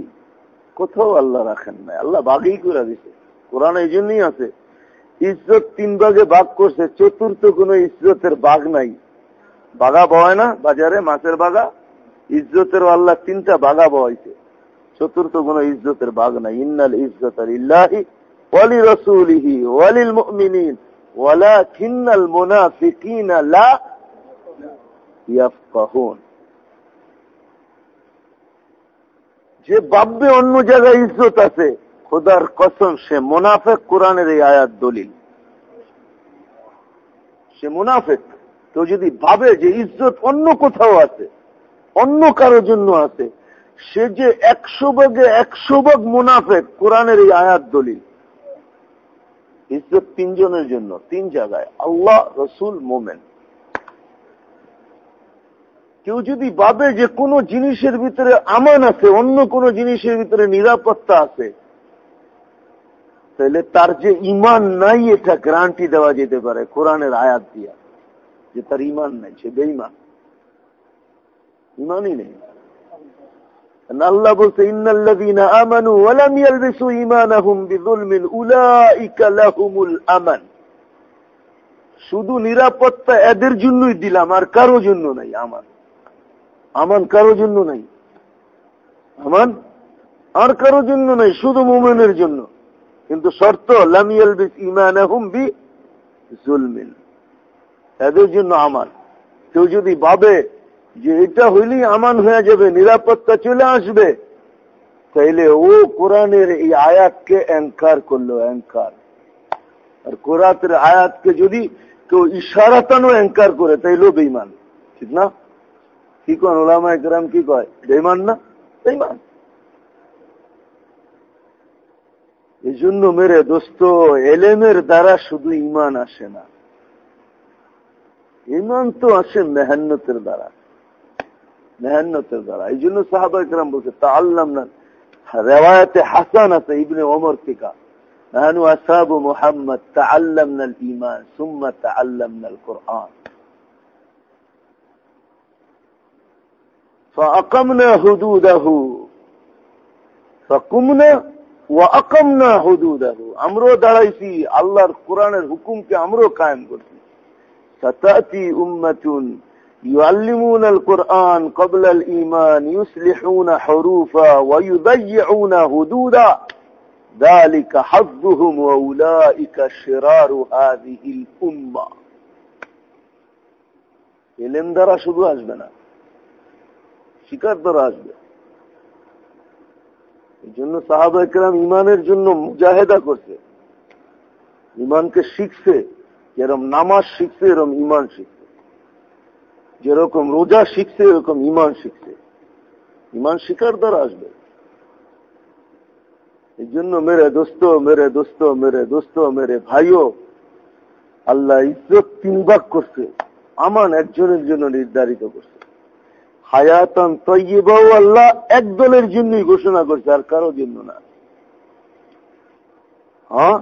Speaker 1: কোথাও আল্লাহ রাখেন নাই। আল্লাহ বাঘেই করে দিছে। কোরআন এই জন্যই আছে, ইজ্জত তিন ভাগে ভাগ করছে, চতুর্থ কোন ইজ্জতের বাঘ নাই। বাঘা বয় না, বাজারে মাছের বাঘা ইজ্জতের আল্লাহ তিনটা বাঘা বয়ছে। চতুর্থ কোন ইজ্জতের বাঘ নাই। ইন্নাল ইজ্জত ইল্লাহি ওয়ালি রসুলিহি ওয়ালিল মুমিনিন, ওয়ালাকিন্নাল মুনাফিকিনা লা ইয়াফকাহুন। যে ভাববে অন্য জায়গায় ইজ্জত আছে, খোদার কসম, সে মুনাফেক কোরআনের এই আয়াত দলিল। সে মুনাফেক। কেউ যদি ভাবে যে ইজ্জত অন্য কোথাও আছে, অন্য কারোর জন্য আছে, সে যে একশো ভাগে একশো ভাগ মুনাফেক কোরআনের এই আয়াত দলিল। ইজ্জত তিনজনের জন্য, তিন জায়গায়। আল্লাহ, রসুল, মোমেন। কেউ যদি ভাবে যে কোন জিনিসের ভিতরে আমান আছে, অন্য কোন জিনিসের ভিতরে নিরাপত্তা আছে, তাহলে তার যে ইমান নাই এটা গ্যারান্টি দেওয়া যেতে পারে কোরআনের আয়াত দিয়া, যে তার ইমান নাই, সে বেইমান ইমানই নেই। শুধু নিরাপত্তা এদের জন্যই দিলাম, আর কারও জন্য নাই আমান আমান কারও জন্য নাই। আমান আর কারও জন্য নাই, শুধু মুমিনের জন্য। কিন্তু শর্ত, লাম ইয়ালবিস ঈমানাহুম বিযুলমিন এদের জন্য আমান কেউ যদি ভাবে যে এটা হইলেই আমান হয়ে যাবে, নিরাপত্তা চলে আসবে, তাইলে ও কোরআনের এই আয়াতকে অ্যাঙ্কার করল, অ্যাঙ্কার। আর কোরআতের আয়াতকে যদি কেউ ইশারাতানো অ্যাঙ্কার করে, তাইলেও বেইমান ঠিক না? কি কন ওলামা একরাম কি কয় বেইমান না বেইমান এই জন্য মেরে দোস্ত এলেমের দ্বারা শুধু ইমান আসে না ইমান তো আসে মেহান্নতের দ্বারা মেহান্নতের দ্বারা এই জন্য সাহাবা ইকরাম বলছে তা আল্লাম না রেওয়ায়তে হাসান আছে ইবনে ওমর থেকে نحن أصحاب محمد تعلمنا الإيمان ثم تعلمنا القرآن فأقمنا حدوده فقمنا وأقمنا حدوده আমরো দাঁড়াইছি আল্লাহর কোরআনের হুকুমকে আমরো কায়েম করছি ستأتي أمة يعلمون القرآن قبل الإيمان يصلحون حروفا ويضيعون هدودا ذلك حظهم وأولئك شرار هذه الأمة এলেম দ্বারা শুধু আসবে না শিকার দ্বারা আসবে। এই জন্য সাহাবা একরাম ইমানের জন্য মুজাহেদা করছে। ইমানকে শিখছে, যেরকম নামাজ শিখছে, এরকম ইমান শিখছে। যেরকম রোজা শিখছে, এরকম ইমান শিখছে। ইমান শিকার দ্বারা আসবে। এই জন্য মেরে দোস্ত মেরে দোস্ত মেরে দোস্ত, মেরে ভাইও, আল্লাহ ইজ্জত তিন ভাগ করছে। আমান একজনের জন্য নির্ধারিত করছে। হায়াতন তৈবাও আল্লাহ একদলের জন্যই ঘোষণা করছে, আর কারও জন্য না। হ্যাঁ?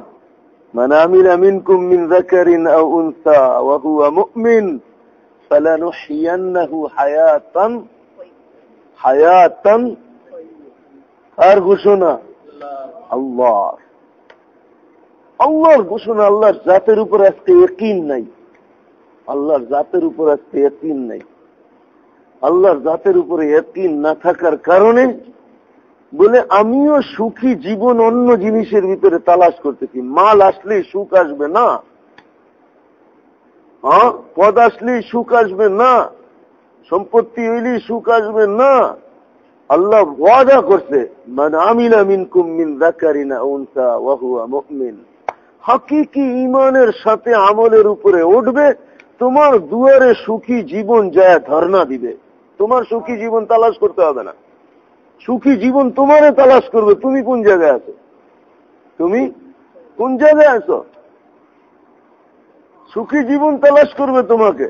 Speaker 1: আল্লাহর ঘোষণা আল্লাহর জাতের উপর আজকে একই নাই। আল্লাহর জাতের উপর আজকে একই নাই। আল্লাহর জাতের উপরে একিন না থাকার কারণে বলে, আমিও সুখী জীবন অন্য জিনিসের ভিতরে তালাশ করতেছি। মাল আসলেই সুখ আসবে না। হ্যাঁ? পদ আসলেই সুখ আসবে না। সম্পত্তি হইলেই সুখ আসবে না। আল্লাহ ওয়াদা করছে মানে আমিলা মিনকুম মিন দাকারিনা উনসা ওয়াহুয়া হাকিকি ইমানের সাথে আমলের উপরে উঠবে, তোমার দুয়ারে সুখী জীবন যায় ধর্ণা দিবে। তোমার সুখী জীবন তালাশ করতে হবে না। সুখী জীবন তোমারে তালাশ করবে, তুমি কোন জায়গায় আছো? তুমি কোন জায়গায় আছো? সুখী জীবন তালাশ করবে তোমাকে।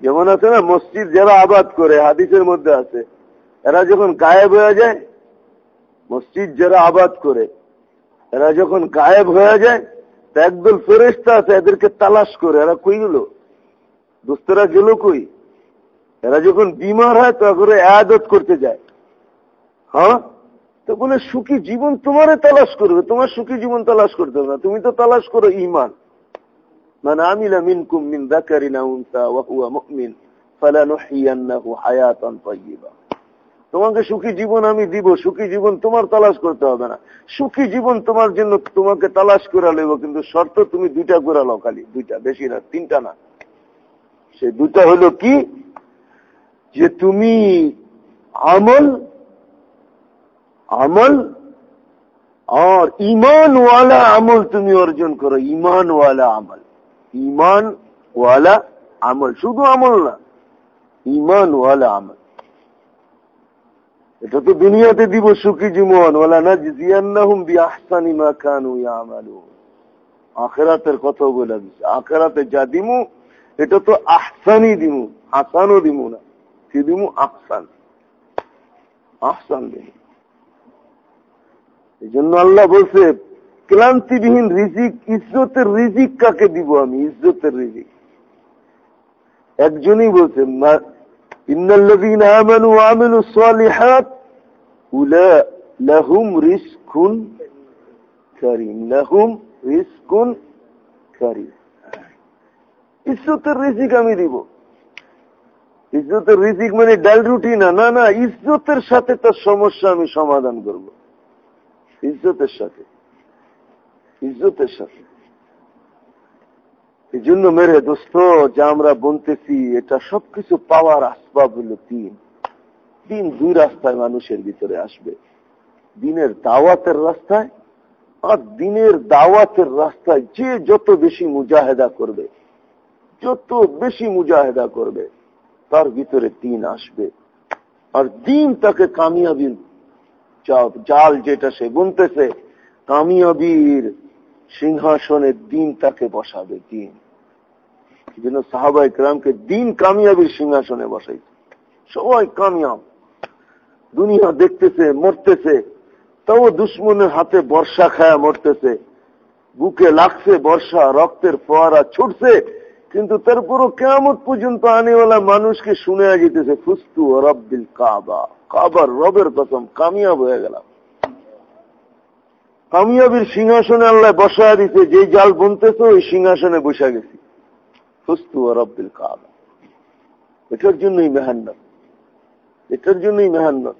Speaker 1: যেমন আছে না, মসজিদ যারা আবাদ করে, হাদিসের মধ্যে আছে, এরা যখন গায়েব হয়ে যায়, মসজিদ যারা আবাদ করে, এরা যখন গায়েব হয়ে যায় একদল ফেরেস্তা আছে, এদেরকে তালাশ করে, এরা কই গেল? দোস্তরা গেল কই? এরা যখন বিমার হয় তখন আয়াদত করতে যায়। হ্যাঁ? তো বলে, সুখী জীবন তোমারে তালাশ করবে। তোমার সুখী জীবন তালাশ করতে হবে না। তুমি তো তালাশ করো ইমান। মানে তোমাকে সুখী জীবন আমি দিব, সুখী জীবন তোমার তালাশ করতে হবে না। সুখী জীবন তোমার জন্য তোমাকে তালাশ করে নেব কিন্তু শর্ত তুমি দুইটা করে লো খালি। দুইটা, বেশি না, তিনটা না। সে দুটা হলো কি? যে তুমি আমল আমল, আর ইমানওয়ালা আমল তুমি অর্জন করো, ইমানওয়ালা আমল। ইমানওয়ালা আমল, শুধু আমল না, ইমানওয়ালা আমল। এটা তো দুনিয়াতে দিব সুখী জীবন ওলা না জিয়ান্নাহুম বি আহসানি মা কানু আখেরাতের কথা বলে দিচ্ছে আখেরাতে যা দিমু, এটা তো আহসানি দিমু আসানও দিমু না। কি দিমু আহসান আহসান দিমু এই জন্য আল্লাহ বলছে, ক্লান্তিবিহীন রিজিক, ইজ্জতের রিজিক কাকে দিব আমি? ইজ্জতের রিজিক। একজনই বলছে ইজ্জতের রিজিক আমি দিব। ইজ্জতের রিজিক মানে ডাল রুটি না না না, ইজ্জতের সাথে তার সমস্যা আমি সমাধান করব। ইজ্জতের সাথে। ইজ্জতের সাথে। এই জন্য মেরে দোস্ত, যা আমরা বলতেছি, এটা সবকিছু পাওয়ার আসবাব হলো তিন দিন দুই রাস্তায় মানুষের ভিতরে আসবে। দিনের দাওয়াতের রাস্তায় আর দিনের দাওয়াতের রাস্তায় যে যত বেশি মুজাহেদা করবে, যত বেশি মুজাহেদা করবে তার ভিতরে দিন আসবে আর দিন তাকে কামিয়াবির জাল যেটা সে বুনতেছে কামিয়াবির সিংহাসনের দিন তাকে বসাবে দিন যেন সাহাবাই ক্রামকে দিন কামিয়াবির সিংহাসনে বসাইছে সবাই কামিয়াব দুনিয়া দেখতেছে মরতেছে তাও দুশ্মনের হাতে বর্ষা খায়া মরতেছে বুকে লাগছে বর্ষা রক্তের ফোয়ারা ছুটছে কিন্তু তারপরও কেমন পর্যন্ত আনেওয়ালা মানুষকে শুনে যেতেছে ফুস্তু রব্বিল কাবা। কাবার রবের কসম, কামিয়াব হয়ে গেলাম। কামিয়াবির সিংহাসনে আল্লাহ বসায় দিতে যে জাল বুনতেছে, ওই সিংহাসনে বসা গেছি। ফুস্তু রব্বিল কাবা। এটার জন্যই মেহান্ন এটার জন্যই মেহান্ন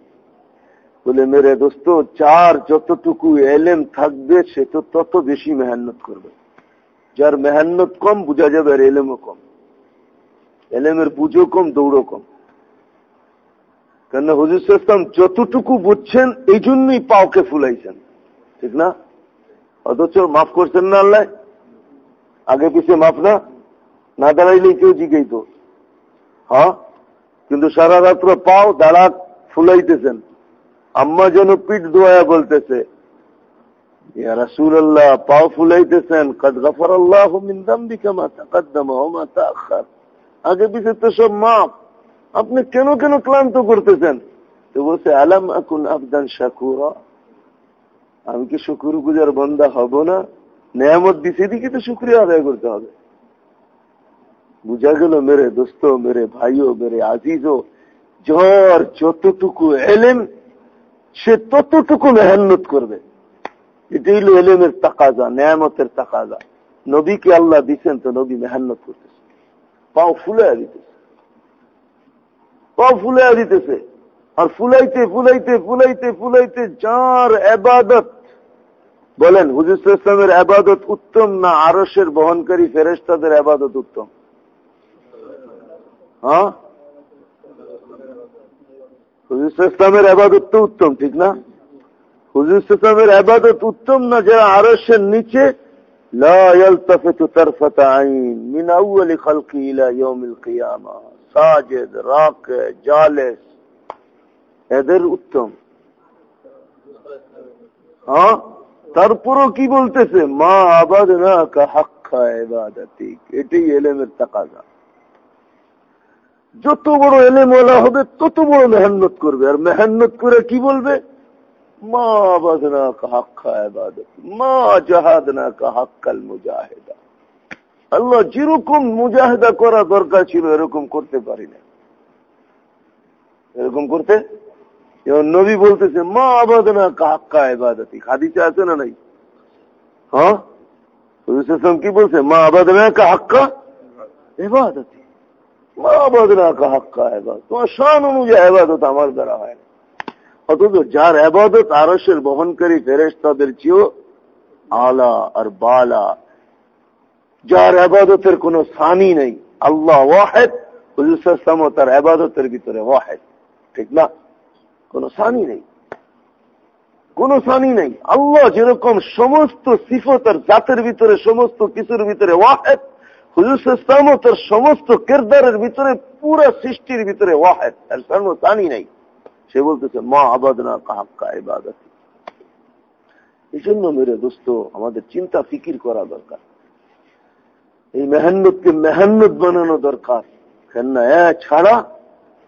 Speaker 1: বলে, মেরে দোস্ত চার যতটুকু এলেম থাকবে, সে তো তত বেশি মেহান্নত করবে। যার মেহান্নত কম বোঝা যাবে আর এলেমও কম এলেমের বুঝো কম দৌড়ও কম কেননা হুজুর ইসলাম যতটুকু বুঝছেন এই জন্যই পাওকে ফুলাইছেন ঠিক না অথচ মাফ করছেন না আল্লাহ আগে পিছিয়ে মাফ না না দাঁড়াইলেই কেউ জিগেই তো হ্যাঁ কিন্তু সারা রাত্র পাও দাঁড়া ফুলাইতেছেন আম্মা যেন পিঠ দোয়া বলতেছে আপনি কেন কেন ক্লান্ত করতেছেন? তো বলছে, আলাম শাকুরা? আমি কি শুকুর গুজার বন্দা হব না? নেয়ামত দিছে দিকে তো শুক্রিয়া আদায় করতে হবে। বুঝা গেল মেরে দোস্ত, মেরে ভাইও, মেরে আজিজও জ্বর যতটুকু এলেন সে ততটুকু মেহান্নত করবে। এলেমের তাকাজা তাকাজা নবীকে আল্লাহ দিচ্ছেন তো নবী করতেছে পাও ফুলে দিতেছে পাও ফুলে দিতেছে আর ফুলাইতে ফুলাইতে ফুলাইতে ফুলাইতে যার বলেন হুজুর ইসলামের আবাদত উত্তম না আরসের বহনকারী ফেরেস্তাদের আবাদত উত্তম হ্যাঁ হুজুর ইসলামের আবাদত তো উত্তম ঠিক না হুজুর সুকামের আবাদত উত্তম না, যারা আরসের নিচে হ্যাঁ? তারপরও কি বলতেছে? মা আবাদ না হাক্কা এটাই এলেমের তাকাজা। যত বড় এলেমওয়ালা হবে, তত বড় মেহান্নত করবে। আর মেহান্নত করে কি বলবে? কাহাক্কাল মুজাহেদা। আল্লাহ যেরকম মুজাহেদা করা দরকার ছিল, এরকম করতে পারি না এরকম করতে? যেমন নবী বলতেছে, মা আবাদনা কাহাক্কা এবাদতি খাদিতে আছে না নাই? হ্যাঁ? কি বলছে? মা আবাদনা কাহাক্কা এবাদতি মা আবাদনা কাহাক্কা এবাদ তোমার শান অনুযায়ী এবাদত আমার দ্বারা হয় না। অথচ যার আবাদত আরসের বহনকারী ফেরেস তাদের চেয়েও আলা আর বালা। যার আবাদতের কোন সানি নেই। আল্লাহ ওয়াহেদ হুজুসাম তার আবাদতের ভিতরে ওয়াহেদ। ঠিক না? কোন সানি নেই। কোন সানি নেই। আল্লাহ যেরকম সমস্ত সিফতার জাতের ভিতরে, সমস্ত কিছুর ভিতরে ওয়াহেদ হুজুসাম তার সমস্ত কেরদারের ভিতরে পুরো সৃষ্টির ভিতরে ওয়াহেদ। আর সর্ব সানি নেই। সে বলতেছে, মা আবাদ না কাহাক্কা ইবাদত। এই জন্য মেরে দোস্ত, আমাদের চিন্তা, ফিকির করা দরকার। এই মেহান্নতকে মেহান্নত বানানো দরকার। ছাড়া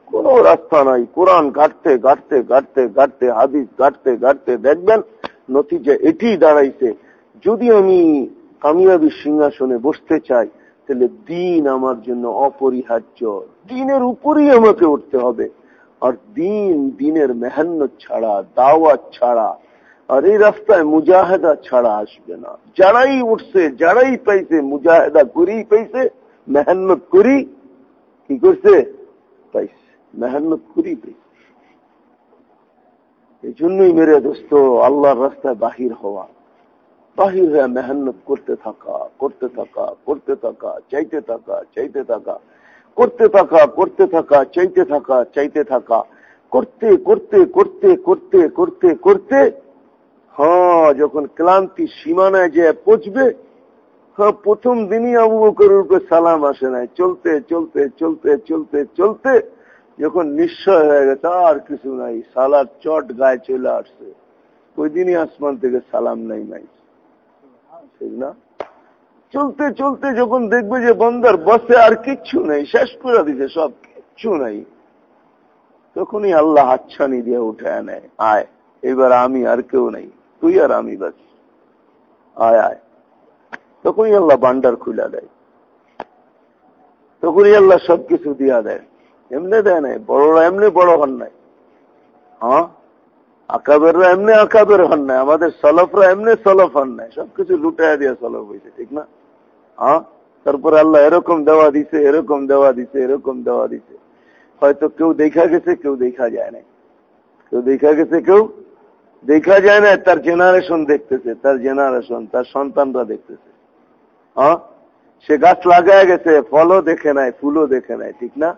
Speaker 1: কোন রাস্তা নাই। কোরআন ঘাটতে ঘাটতে ঘাটতে ঘাটতে, হাদিস ঘাটতে ঘাটতে, দেখবেন নতিজা এটি দাঁড়াইছে। যদি আমি কামিয়াবি সিংহাসনে বসতে চাই, তাহলে দিন আমার জন্য অপরিহার্য। দিনের উপরই আমাকে উঠতে হবে। আর দিন দিনের মেহান্নত ছাড়া দাওয়াত ছাড়া আর এই রাস্তায় মুজাহেদা ছাড়া আসবে না যারাই উঠছে যারাই পাইছে মুজাহেদা করি পাইছে মেহান্নত করি কি করছে পাইছে মেহান্নত করি পাইছে এই জন্যই মেরে দোস্ত আল্লাহর রাস্তায় বাহির হওয়া বাহির হয়ে মেহান্নত করতে থাকা করতে থাকা করতে থাকা চাইতে থাকা চাইতে থাকা করতে থাকা করতে থাকা, চাইতে থাকা চাইতে থাকা। করতে করতে করতে করতে করতে করতে হ্যাঁ যখন ক্লান্তি সীমানায় যে পচবে হ্যাঁ প্রথম দিনই আবু উপরে সালাম আসে নাই। চলতে চলতে চলতে চলতে চলতে যখন নিশ্চয় হয়ে গেছে, আর কিছু নাই। সালার চট গায়ে চলে আসছে। ওই দিনই আসমান থেকে সালাম নাই নাই। ঠিক না? চলতে চলতে যখন দেখবে যে বন্দার বসে আর কিচ্ছু নেই, শেষ করে দিছে, সব কিচ্ছু নাই, তখনই আল্লাহ হাতছানি দিয়ে উঠে নেয় আয়, এবার আমি আর কেউ নেই, তুই আর আমি বাস। আয় আয়। তখনই আল্লাহ বান্ডার খুলে দেয়। তখনই আল্লাহ সবকিছু দিয়া দেয়। এমনি দেয় নাই, বড়রা এমনি বড় হন নাই। হ্যাঁ আকাবেররা এমনি আকাবের হন নাই, আমাদের সলফরা এমনি সলফ হন নাই, সবকিছু লুটাইয়া দিয়া সলফ হয়েছে ঠিক না? তারপরে আল্লাহ এরকম দেওয়া দিছে, এরকম দেওয়া দিছে, এরকম দেওয়া দিছে। হয়তো কেউ দেখা গেছে, কেউ দেখা যায় না কেউ দেখা গেছে, কেউ দেখা যায় না তার জেনারেশন দেখতেছে, তার জেনারেশন তার সন্তানরা দেখতেছে। হ্যাঁ সে গাছ লাগায় গেছে, ফলও দেখে নাই, ফুলও দেখে নাই, ঠিক না?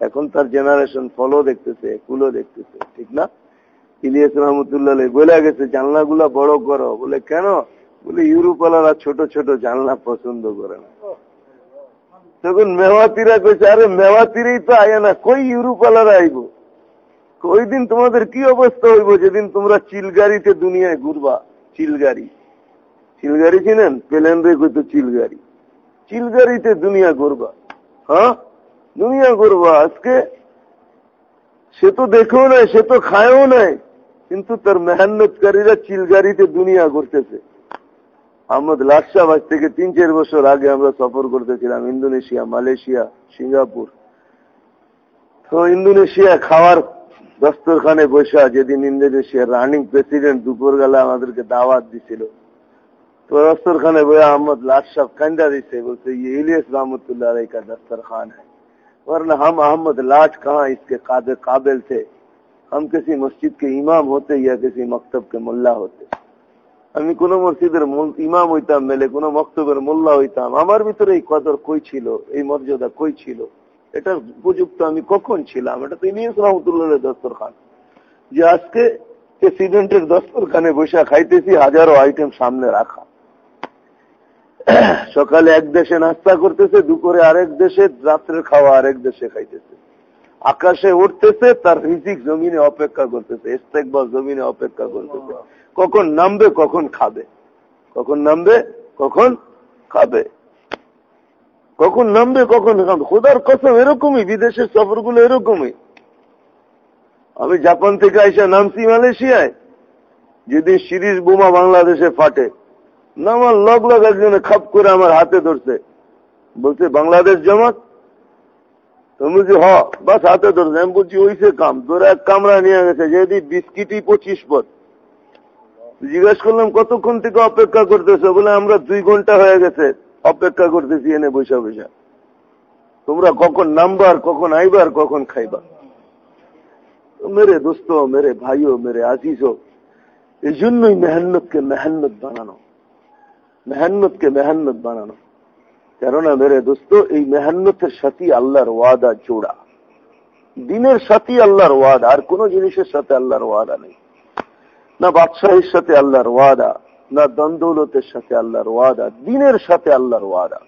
Speaker 1: এখন তার জেনারেশন ফলও দেখতেছে, ফুলও দেখতেছে, ঠিক না? ইলিয়াস রহমতুল্লাহ বলে গেছে, জানলাগুলা বড় করো। বলে, কেন? বলে ইউরোপালারা ছোট ছোট জানলা পছন্দ করে না। তখন মেওয়াতিরা কইছে, আরে মেওয়াতিরেই তো আয় না, কই ইউরোপালারা আইব? ওই দিন তোমাদের কি অবস্থা হইব যেদিন তোমরা চিলগাড়িতে দুনিয়ায় ঘুরবা? চিলগাড়ি চিলগাড়ি চিনেন? প্লেন রে কইতো চিলগাড়ি চিলগাড়িতে দুনিয়া ঘুরবা। হ্যাঁ? দুনিয়া ঘুরবা আজকে? সে তো দেখেও নাই, সে তো খায়ও নাই, কিন্তু তার মেহান্নতকারীরা চিলগাড়িতে দুনিয়া ঘুরতেছে। আহমদ লাকসা আজ থেকে তিন চার বছর আগে আমরা সফর করতেছিলাম ইন্দোনেশিয়া মালয়েশিয়া সিঙ্গাপুর তো ইন্দোনেশিয়া খাওয়ার দস্তরখানে বৈশা যেদিন ইন্দোনেশিয়ার রানিং প্রেসিডেন্ট দুপুরবেলা আমাদেরকে দাওয়াত দিছিল تو دستر خان بھیا احمد لاد شاہ کندہ دیتے بولتے یہ الیس رحمت اللہ علیہ کا دستر خان ہے۔ ورنہ ہم احمد لاٹ کہاں اس کے قابل قابل تھے؟ ہم کسی مسجد کے امام ہوتے یا کسی مکتب کے ملا ہوتے؟ আমি কোন মসজিদের ইমাম হইতাম মেলে কোন মক্তবের মোল্লা হইতাম। আমার ভিতরে এই কদর কই ছিল? এই মর্যাদা কই ছিল? এটার উপযুক্ত আমি কখন ছিলাম? এটা তো ইলিয়াস রহমতুল্লাহ দস্তরখান। যে আজকে প্রেসিডেন্টের দস্তরখানে বসে খাইতেছি হাজারো আইটেম সামনে রাখা। সকালে এক দেশে নাস্তা করতেছে, দুপুরে আরেক দেশে রাত্রের খাওয়া আরেক দেশে খাইতেছে। আকাশে উঠতেছে তার রিজিক জমিনে অপেক্ষা করতেছে ইস্তেকবার জমিনে অপেক্ষা করতেছে। কখন নামবে, কখন খাবে। কখন নামবে, কখন খাবে। কখন নামবে, কখন খোদার কসম এরকমই, বিদেশের সফরগুলো এরকমই। আমি জাপান থেকে আইসা নামছি মালয়েশিয়ায়। যেদিন সিরিজ বোমা বাংলাদেশে ফাটে না আমার লগ লগ একজনে খাপ করে আমার হাতে ধরছে। বলছে, বাংলাদেশ জামাত, তুমি বলছি হ হাতে ধরছে। আমি বলছি ওইসে কাম, তোরা এক কামরা নিয়ে গেছে যদি বিস্কিটই পঁচিশ পথ জিজ্ঞাসা করলাম, কতক্ষণ থেকে অপেক্ষা করতেছে? বলে, আমরা দুই ঘণ্টা হয়ে গেছে অপেক্ষা করতেছি এনে বৈশা বৈশা তোমরা কখন নামবার, কখন আইবার, কখন খাইবা মেরে দোস্ত, মেরে ভাইও, মেরে আজিজও, এই জন্যই মেহান্নতকে মেহান্নত বানানো। মেহান্নতকে মেহান্নত বানানো। কেননা মেরে দোস্ত, এই মেহান্নতের সাথে আল্লাহর ওয়াদা জোড়া। দিনের সাথে আল্লাহর ওয়াদা, আর কোন জিনিসের সাথে আল্লাহর ওয়াদা নেই। না বাদশাহের সাথে আল্লাহর ওয়াদা, না দন্দৌলতের সাথে আল্লাহর ওয়াদা, দিনের সাথে আল্লাহর ওয়াদা।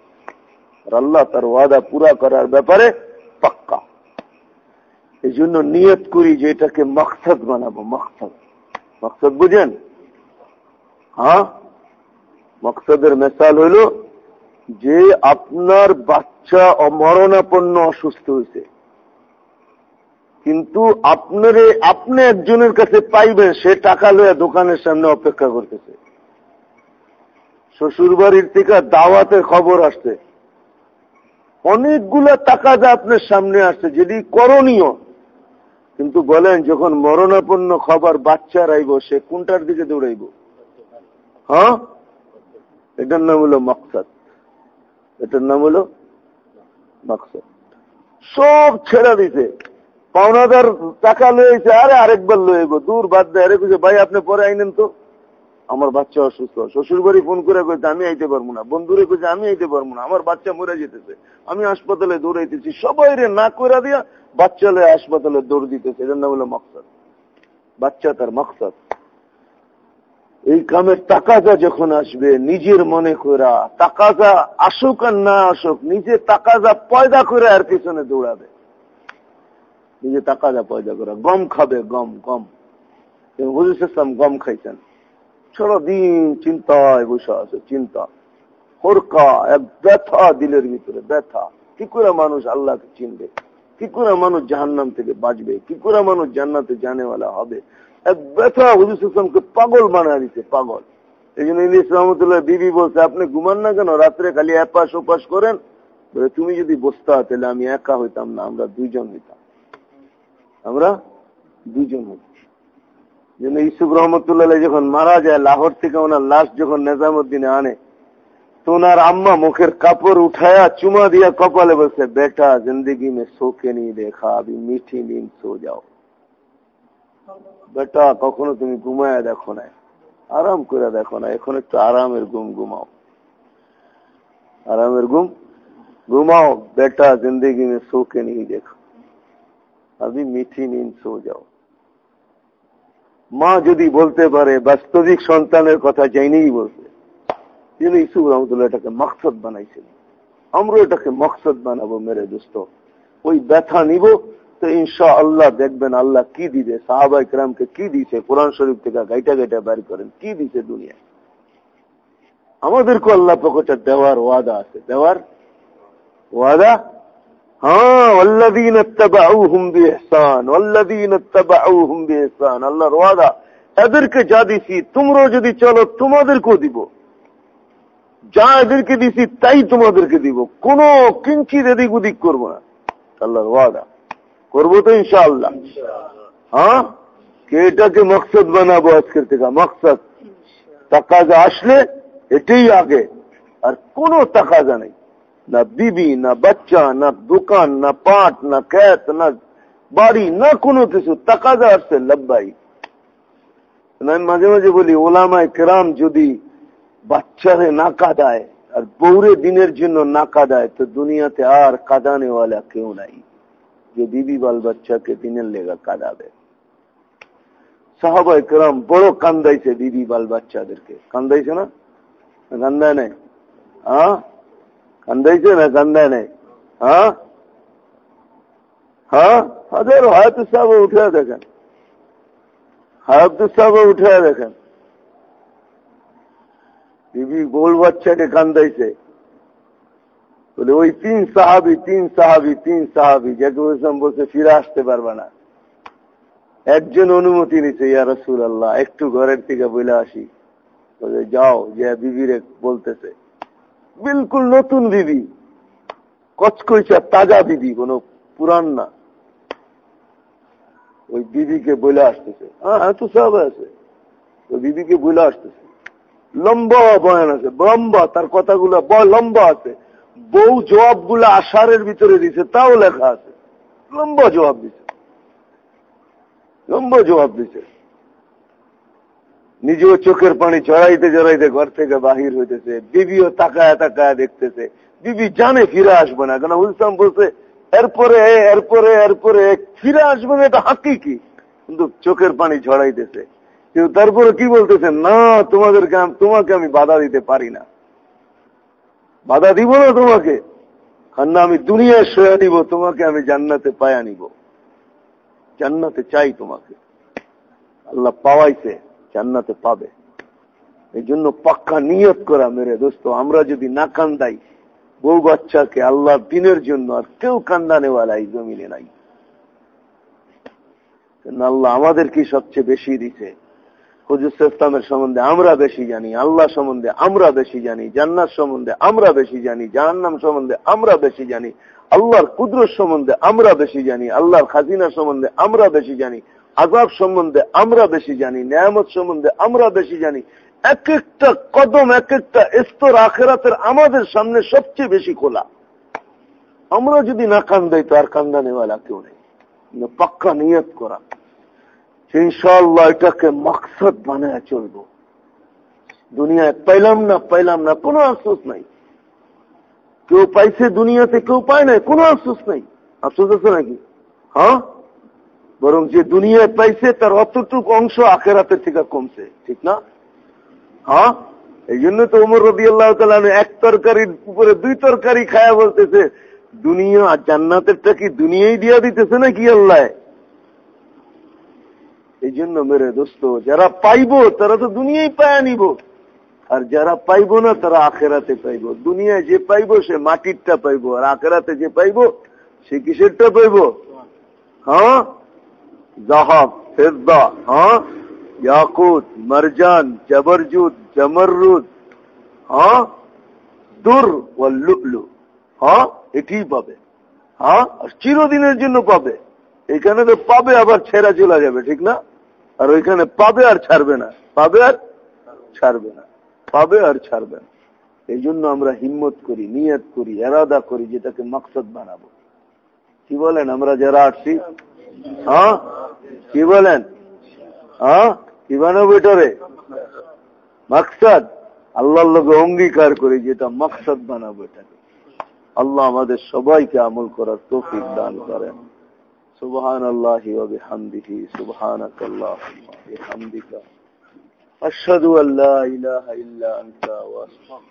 Speaker 1: আর আল্লাহ তার ওয়াদা পুরা করার ব্যাপারে পাক্কা। এই জন্য নিয়ত করি যে এটাকে মকসদ বানাবো, মকসদ। মকসদ বুঝেন? হ্যাঁ? মকসদের মেসাল হইল যে আপনার বাচ্চা অমরণাপন্ন অসুস্থ হয়েছে কিন্তু আপনারে, আপনি একজনের কাছে পাইবেন, সে টাকা লইয়া দোকানের সামনে অপেক্ষা করতেছে। শ্বশুর বাড়ির থেকে দাওয়াতের খবর আসছে। অনেকগুলা টাকা যা আপনার সামনে আসছে, যেটি করণীয়। কিন্তু বলেন, যখন মরণাপন্ন খবর বাচ্চা রাইব, সে কোনটার দিকে দৌড়াইব? হ্যাঁ? এটার নাম হলো মকসদ। এটার নাম হলো মকসদ। সব ছেড়ে দিছে। পাওনাদার টাকা আরে আরেকবার দূর বাদ দেয় ভাই, আপনি পরে আইনেন তো। আমার বাচ্চা অসুস্থ শ্বশুর বাড়ি ফোন করে আমি আইতে পারব না। বন্ধুরে আমি আইতে পারব না, আমার বাচ্চা মরে যেতেছে। আমি হাসপাতালে সবাই রে না দিয়া বাচ্চা হাসপাতালে দৌড় দিতেছে নাম হলো মকসদ। বাচ্চা তার মকসদ। এই কামের টাকাটা যখন আসবে, নিজের মনে করা টাকাটা আসুক আর না আসুক, নিজে টাকাটা পয়দা করে আর পিছনে দৌড়াবে। নিজে টাকাটা পয়দা করা, গম খাবে, গম গম। হুজুর ইসলাম গম খাইছেন। সারা দিন চিন্তায় বসে আছে, চিন্তা। হরকা, এক ব্যথা দিলের ভিতরে, ব্যথা। কি করে মানুষ আল্লাহকে চিনবে? কি করে মানুষ জাহান্নাম থেকে বাঁচবে? কি করে মানুষ জান্নাতে জানেওয়ালা হবে? এক ব্যথা হুজুর ইসলামকে পাগল বানা দিচ্ছে পাগল। এই জন্য ইলিশ রহমতুল্লাহ বিবি বলছে, আপনি ঘুমান না কেন? রাত্রে খালি এপাশ ওপাশ করেন? তুমি যদি বসতা, তাহলে আমি একা হইতাম না, আমরা দুইজন হইতাম। আমরা হইতাম যেন ইসুফ রহমতুল্লাহ যখন মারা যায়, লাহোর থেকে ওনার লাশ যখন নেজামুদ্দিনে আনে, তো ওনার আম্মা মুখের কাপড় উঠায়া চুমা দিয়া কপালে বসে বেটা, জিন্দগি মে সোকে নি দেখা, আবি মিঠি নীল সো যাও। বেটা, কখনো তুমি ঘুমায় দেখো না আরাম করে দেখো না এখন একটু আরামের ঘুম ঘুমাও। আরামের ঘুম ঘুমাও, বেটা, জিন্দগি মে শোকে নি দেখো। আবি মিঠি নীল সো যাও। মা যদি বলতে পারে, বাস্তবিক সন্তানের কথা চাইনেই বলতে তিনি ইসুফ রহমতুল্লাহ এটাকে মকসদ বানাইছিলেন আমরা এটাকে মকসদ বানাবো, মেরে দোস্ত। ওই ব্যথা নিব, তো ইনশা আল্লাহ দেখবেন আল্লাহ কি দিবে সাহাবা ইকরামকে কি দিছে, কোরআন শরীফ থেকে গাইটা গাইটা বের করেন, কি দিছে দুনিয়ায়। আমাদেরকে আল্লাহ পক্ষটা দেওয়ার ওয়াদা আছে। দেওয়ার ওয়াদা এদেরকে যা দিছি তোমরাও যদি চলো তোমাদেরকেও দিব যা এদেরকে দিছি তাই তোমাদেরকে দিব এদিক করব না আল্লাহর ওয়াদা করব তো হ্যাঁ কে এটাকে মকসদ বানাবো আজকের থেকে মকসদ টাকাজা আসলে এটাই আগে আর কোন টাকাজা নেই না বিবি, না বাচ্চা, না দোকান, না পাট, না খ্যাত, না বাড়ি, না কোনো কিছু। টাকাজা আসছে লব্বাই আমি মাঝে মাঝে বলি, ওলামায় কেরাম যদি বাচ্চারে না কাদায়, আর বৌরে দিনের জন্য না কাদায়, তো দুনিয়াতে আর কাদানেওয়ালা কেউ নাই। যে বিবি বাল বাচ্চাকে দিনের লেগা কাদাবে। সাহাবাই কেরাম বড় কান্দাইছে বিবি বাল বাচ্চাদেরকে। কান্দাইছে না? কান্দায় নেই? হ্যাঁ কান্দাইছে না কান্দায় নেই হ্যাঁ হ্যাঁ হাজার হায়াতুর সাহেব উঠে দেখেন হায়াতুর সাহেব উঠে দেখেন বিবি গোল বাচ্চাকে কান্দাইছে বলে ওই তিন সাহাবি তিন সাহাবি তিন সাহাবি যাকে বলছিলাম বলছে ফিরে আসতে পারবে না একজন অনুমতি নিছে ইয়া রসুল আল্লাহ একটু ঘরের থেকে বলে আসি বলে যাও যে বিবিরে বলতেছে বিলকুল নতুন বিবি কচকইচা তাজা বিবি কোন পুরান না। ওই বিবিকে বলে আসতেছে। হ্যাঁ এত সব আছে। ওই বিবিকে বলে আসতেছে। লম্বা বয়ান আছে, লম্বা, তার কথাগুলো লম্বা আছে। বউ জবাব জবাবগুলো আষাঢ়ের ভিতরে দিছে, তাও লেখা আছে। লম্বা জবাব দিছে। লম্বা জবাব দিছে। নিজেও চোখের পানি জড়াইতে জড়াইতে ঘর থেকে বাহির হইতেছে। বিবিও তাকায় তাকায় দেখতেছে। বিবি জানে ফিরে আসবে না। কেন হুলসাম বলছে, এরপরে এরপরে এরপরে ফিরে আসবে না, এটা হাকি কি কিন্তু চোখের পানি ঝড়াইতেছে কিন্তু তারপরে কি বলতেছে, না, তোমাদেরকে তোমাকে আমি বাধা দিতে পারি না। বাধা দিব না তোমাকে। আর আমি দুনিয়ায় সয়া দিব, তোমাকে আমি জান্নাতে পায়া নিব। জান্নাতে চাই তোমাকে। আল্লাহ পাওয়াইছে। জান্নাতে পাবে। এই জন্য পাক্কা নিয়ত করা মেরে দোস্ত, আমরা যদি না কান্দাই, বউ বাচ্চাকে আল্লাহ দিনের জন্য আর কেউ কান্দানেওয়ালা এই জমিনে নাই। আল্লাহ আমাদের কি সবচেয়ে বেশি দিছে। হুজুর সম্বন্ধে আমরা বেশি জানি, আল্লাহ সম্বন্ধে আমরা বেশি জানি, জান্নাত সম্বন্ধে আমরা বেশি জানি, জাহান্নাম সম্বন্ধে আমরা বেশি জানি, আল্লাহর কুদরত সম্বন্ধে আমরা বেশি জানি, আল্লাহর খাজিনা সম্বন্ধে আমরা বেশি জানি আজাব সম্বন্ধে আমরা বেশি জানি, নিয়ামত সম্বন্ধে আমরা বেশি জানি। এক একটা কদম এক একটা স্তর আখেরাতের আমাদের সামনে সবচেয়ে বেশি খোলা। আমরা যদি না কান্দাই, তো আর কান্দানেওয়ালা কেউ নেই। পাক্কা নিয়ত করা। ইনশাল্লাহ এটাকে মকসদ বানায় চলব। দুনিয়ায় পাইলাম না পাইলাম না, কোনো আফসোস নাই। কেউ পাইছে দুনিয়াতে, কেউ পায় নাই, কোনো আফসোস নাই। আফসোস আছে নাকি? হ্যাঁ? বরং যে দুনিয়ায় পাইছে, তার অতটুক অংশ আখেরাতের থেকে কমছে। ঠিক না? হ্যাঁ? এই জন্য তো উমর রবি আল্লাহ এক তরকারির উপরে দুই তরকারি খায়া বলতেছে, দুনিয়া আর জান্নাতেরটা কি দুনিয়াই দিয়া দিতেছে না কি আল্লাহ? এই জন্য মেরে দোস্ত, যারা পাইব, তারা তো দুনিয়াই পায়া নিব। আর যারা পাইব না, তারা আখেরাতে পাইব। দুনিয়ায় যে পাইব, সে মাটিরটা পাইব। আর আখেরাতে যে পাইব, সে কিসেরটা পাইব? হ্যাঁ? জাহাব, ফেরদা হ্যাঁ? ইয়াকুত, মারজান, জবরজুদ জমরুদ হ্যাঁ? দুর ও লুকলু হ্যাঁ? এটি পাবে হ্যাঁ? চিরদিনের জন্য পাবে। এখানে তো পাবে, আবার ছেড়া চলে যাবে, ঠিক না? আর ওইখানে পাবে আর ছাড়বে না। পাবে আর ছাড়বে না। পাবে আর ছাড়বে না। এই জন্য আমরা হিম্মত করি, নিয়ত করি, এরাদা করি, যেটাকে মকসদ বানাবো। কি বলেন, আমরা যারা আসছি হ্যাঁ কি বলেন হ্যাঁ কি বানাবো এটারে মকসদ আল্লাহর লোক অঙ্গীকার করি যেটা মকসদ বানাবো এটাকে আল্লাহ আমাদের সবাইকে আমল করার তৌফিক দান করেন سبحان الله وبحمده سبحانك اللهم وبحمدك أشهد أن لا إله إلا أنت وأستغفرك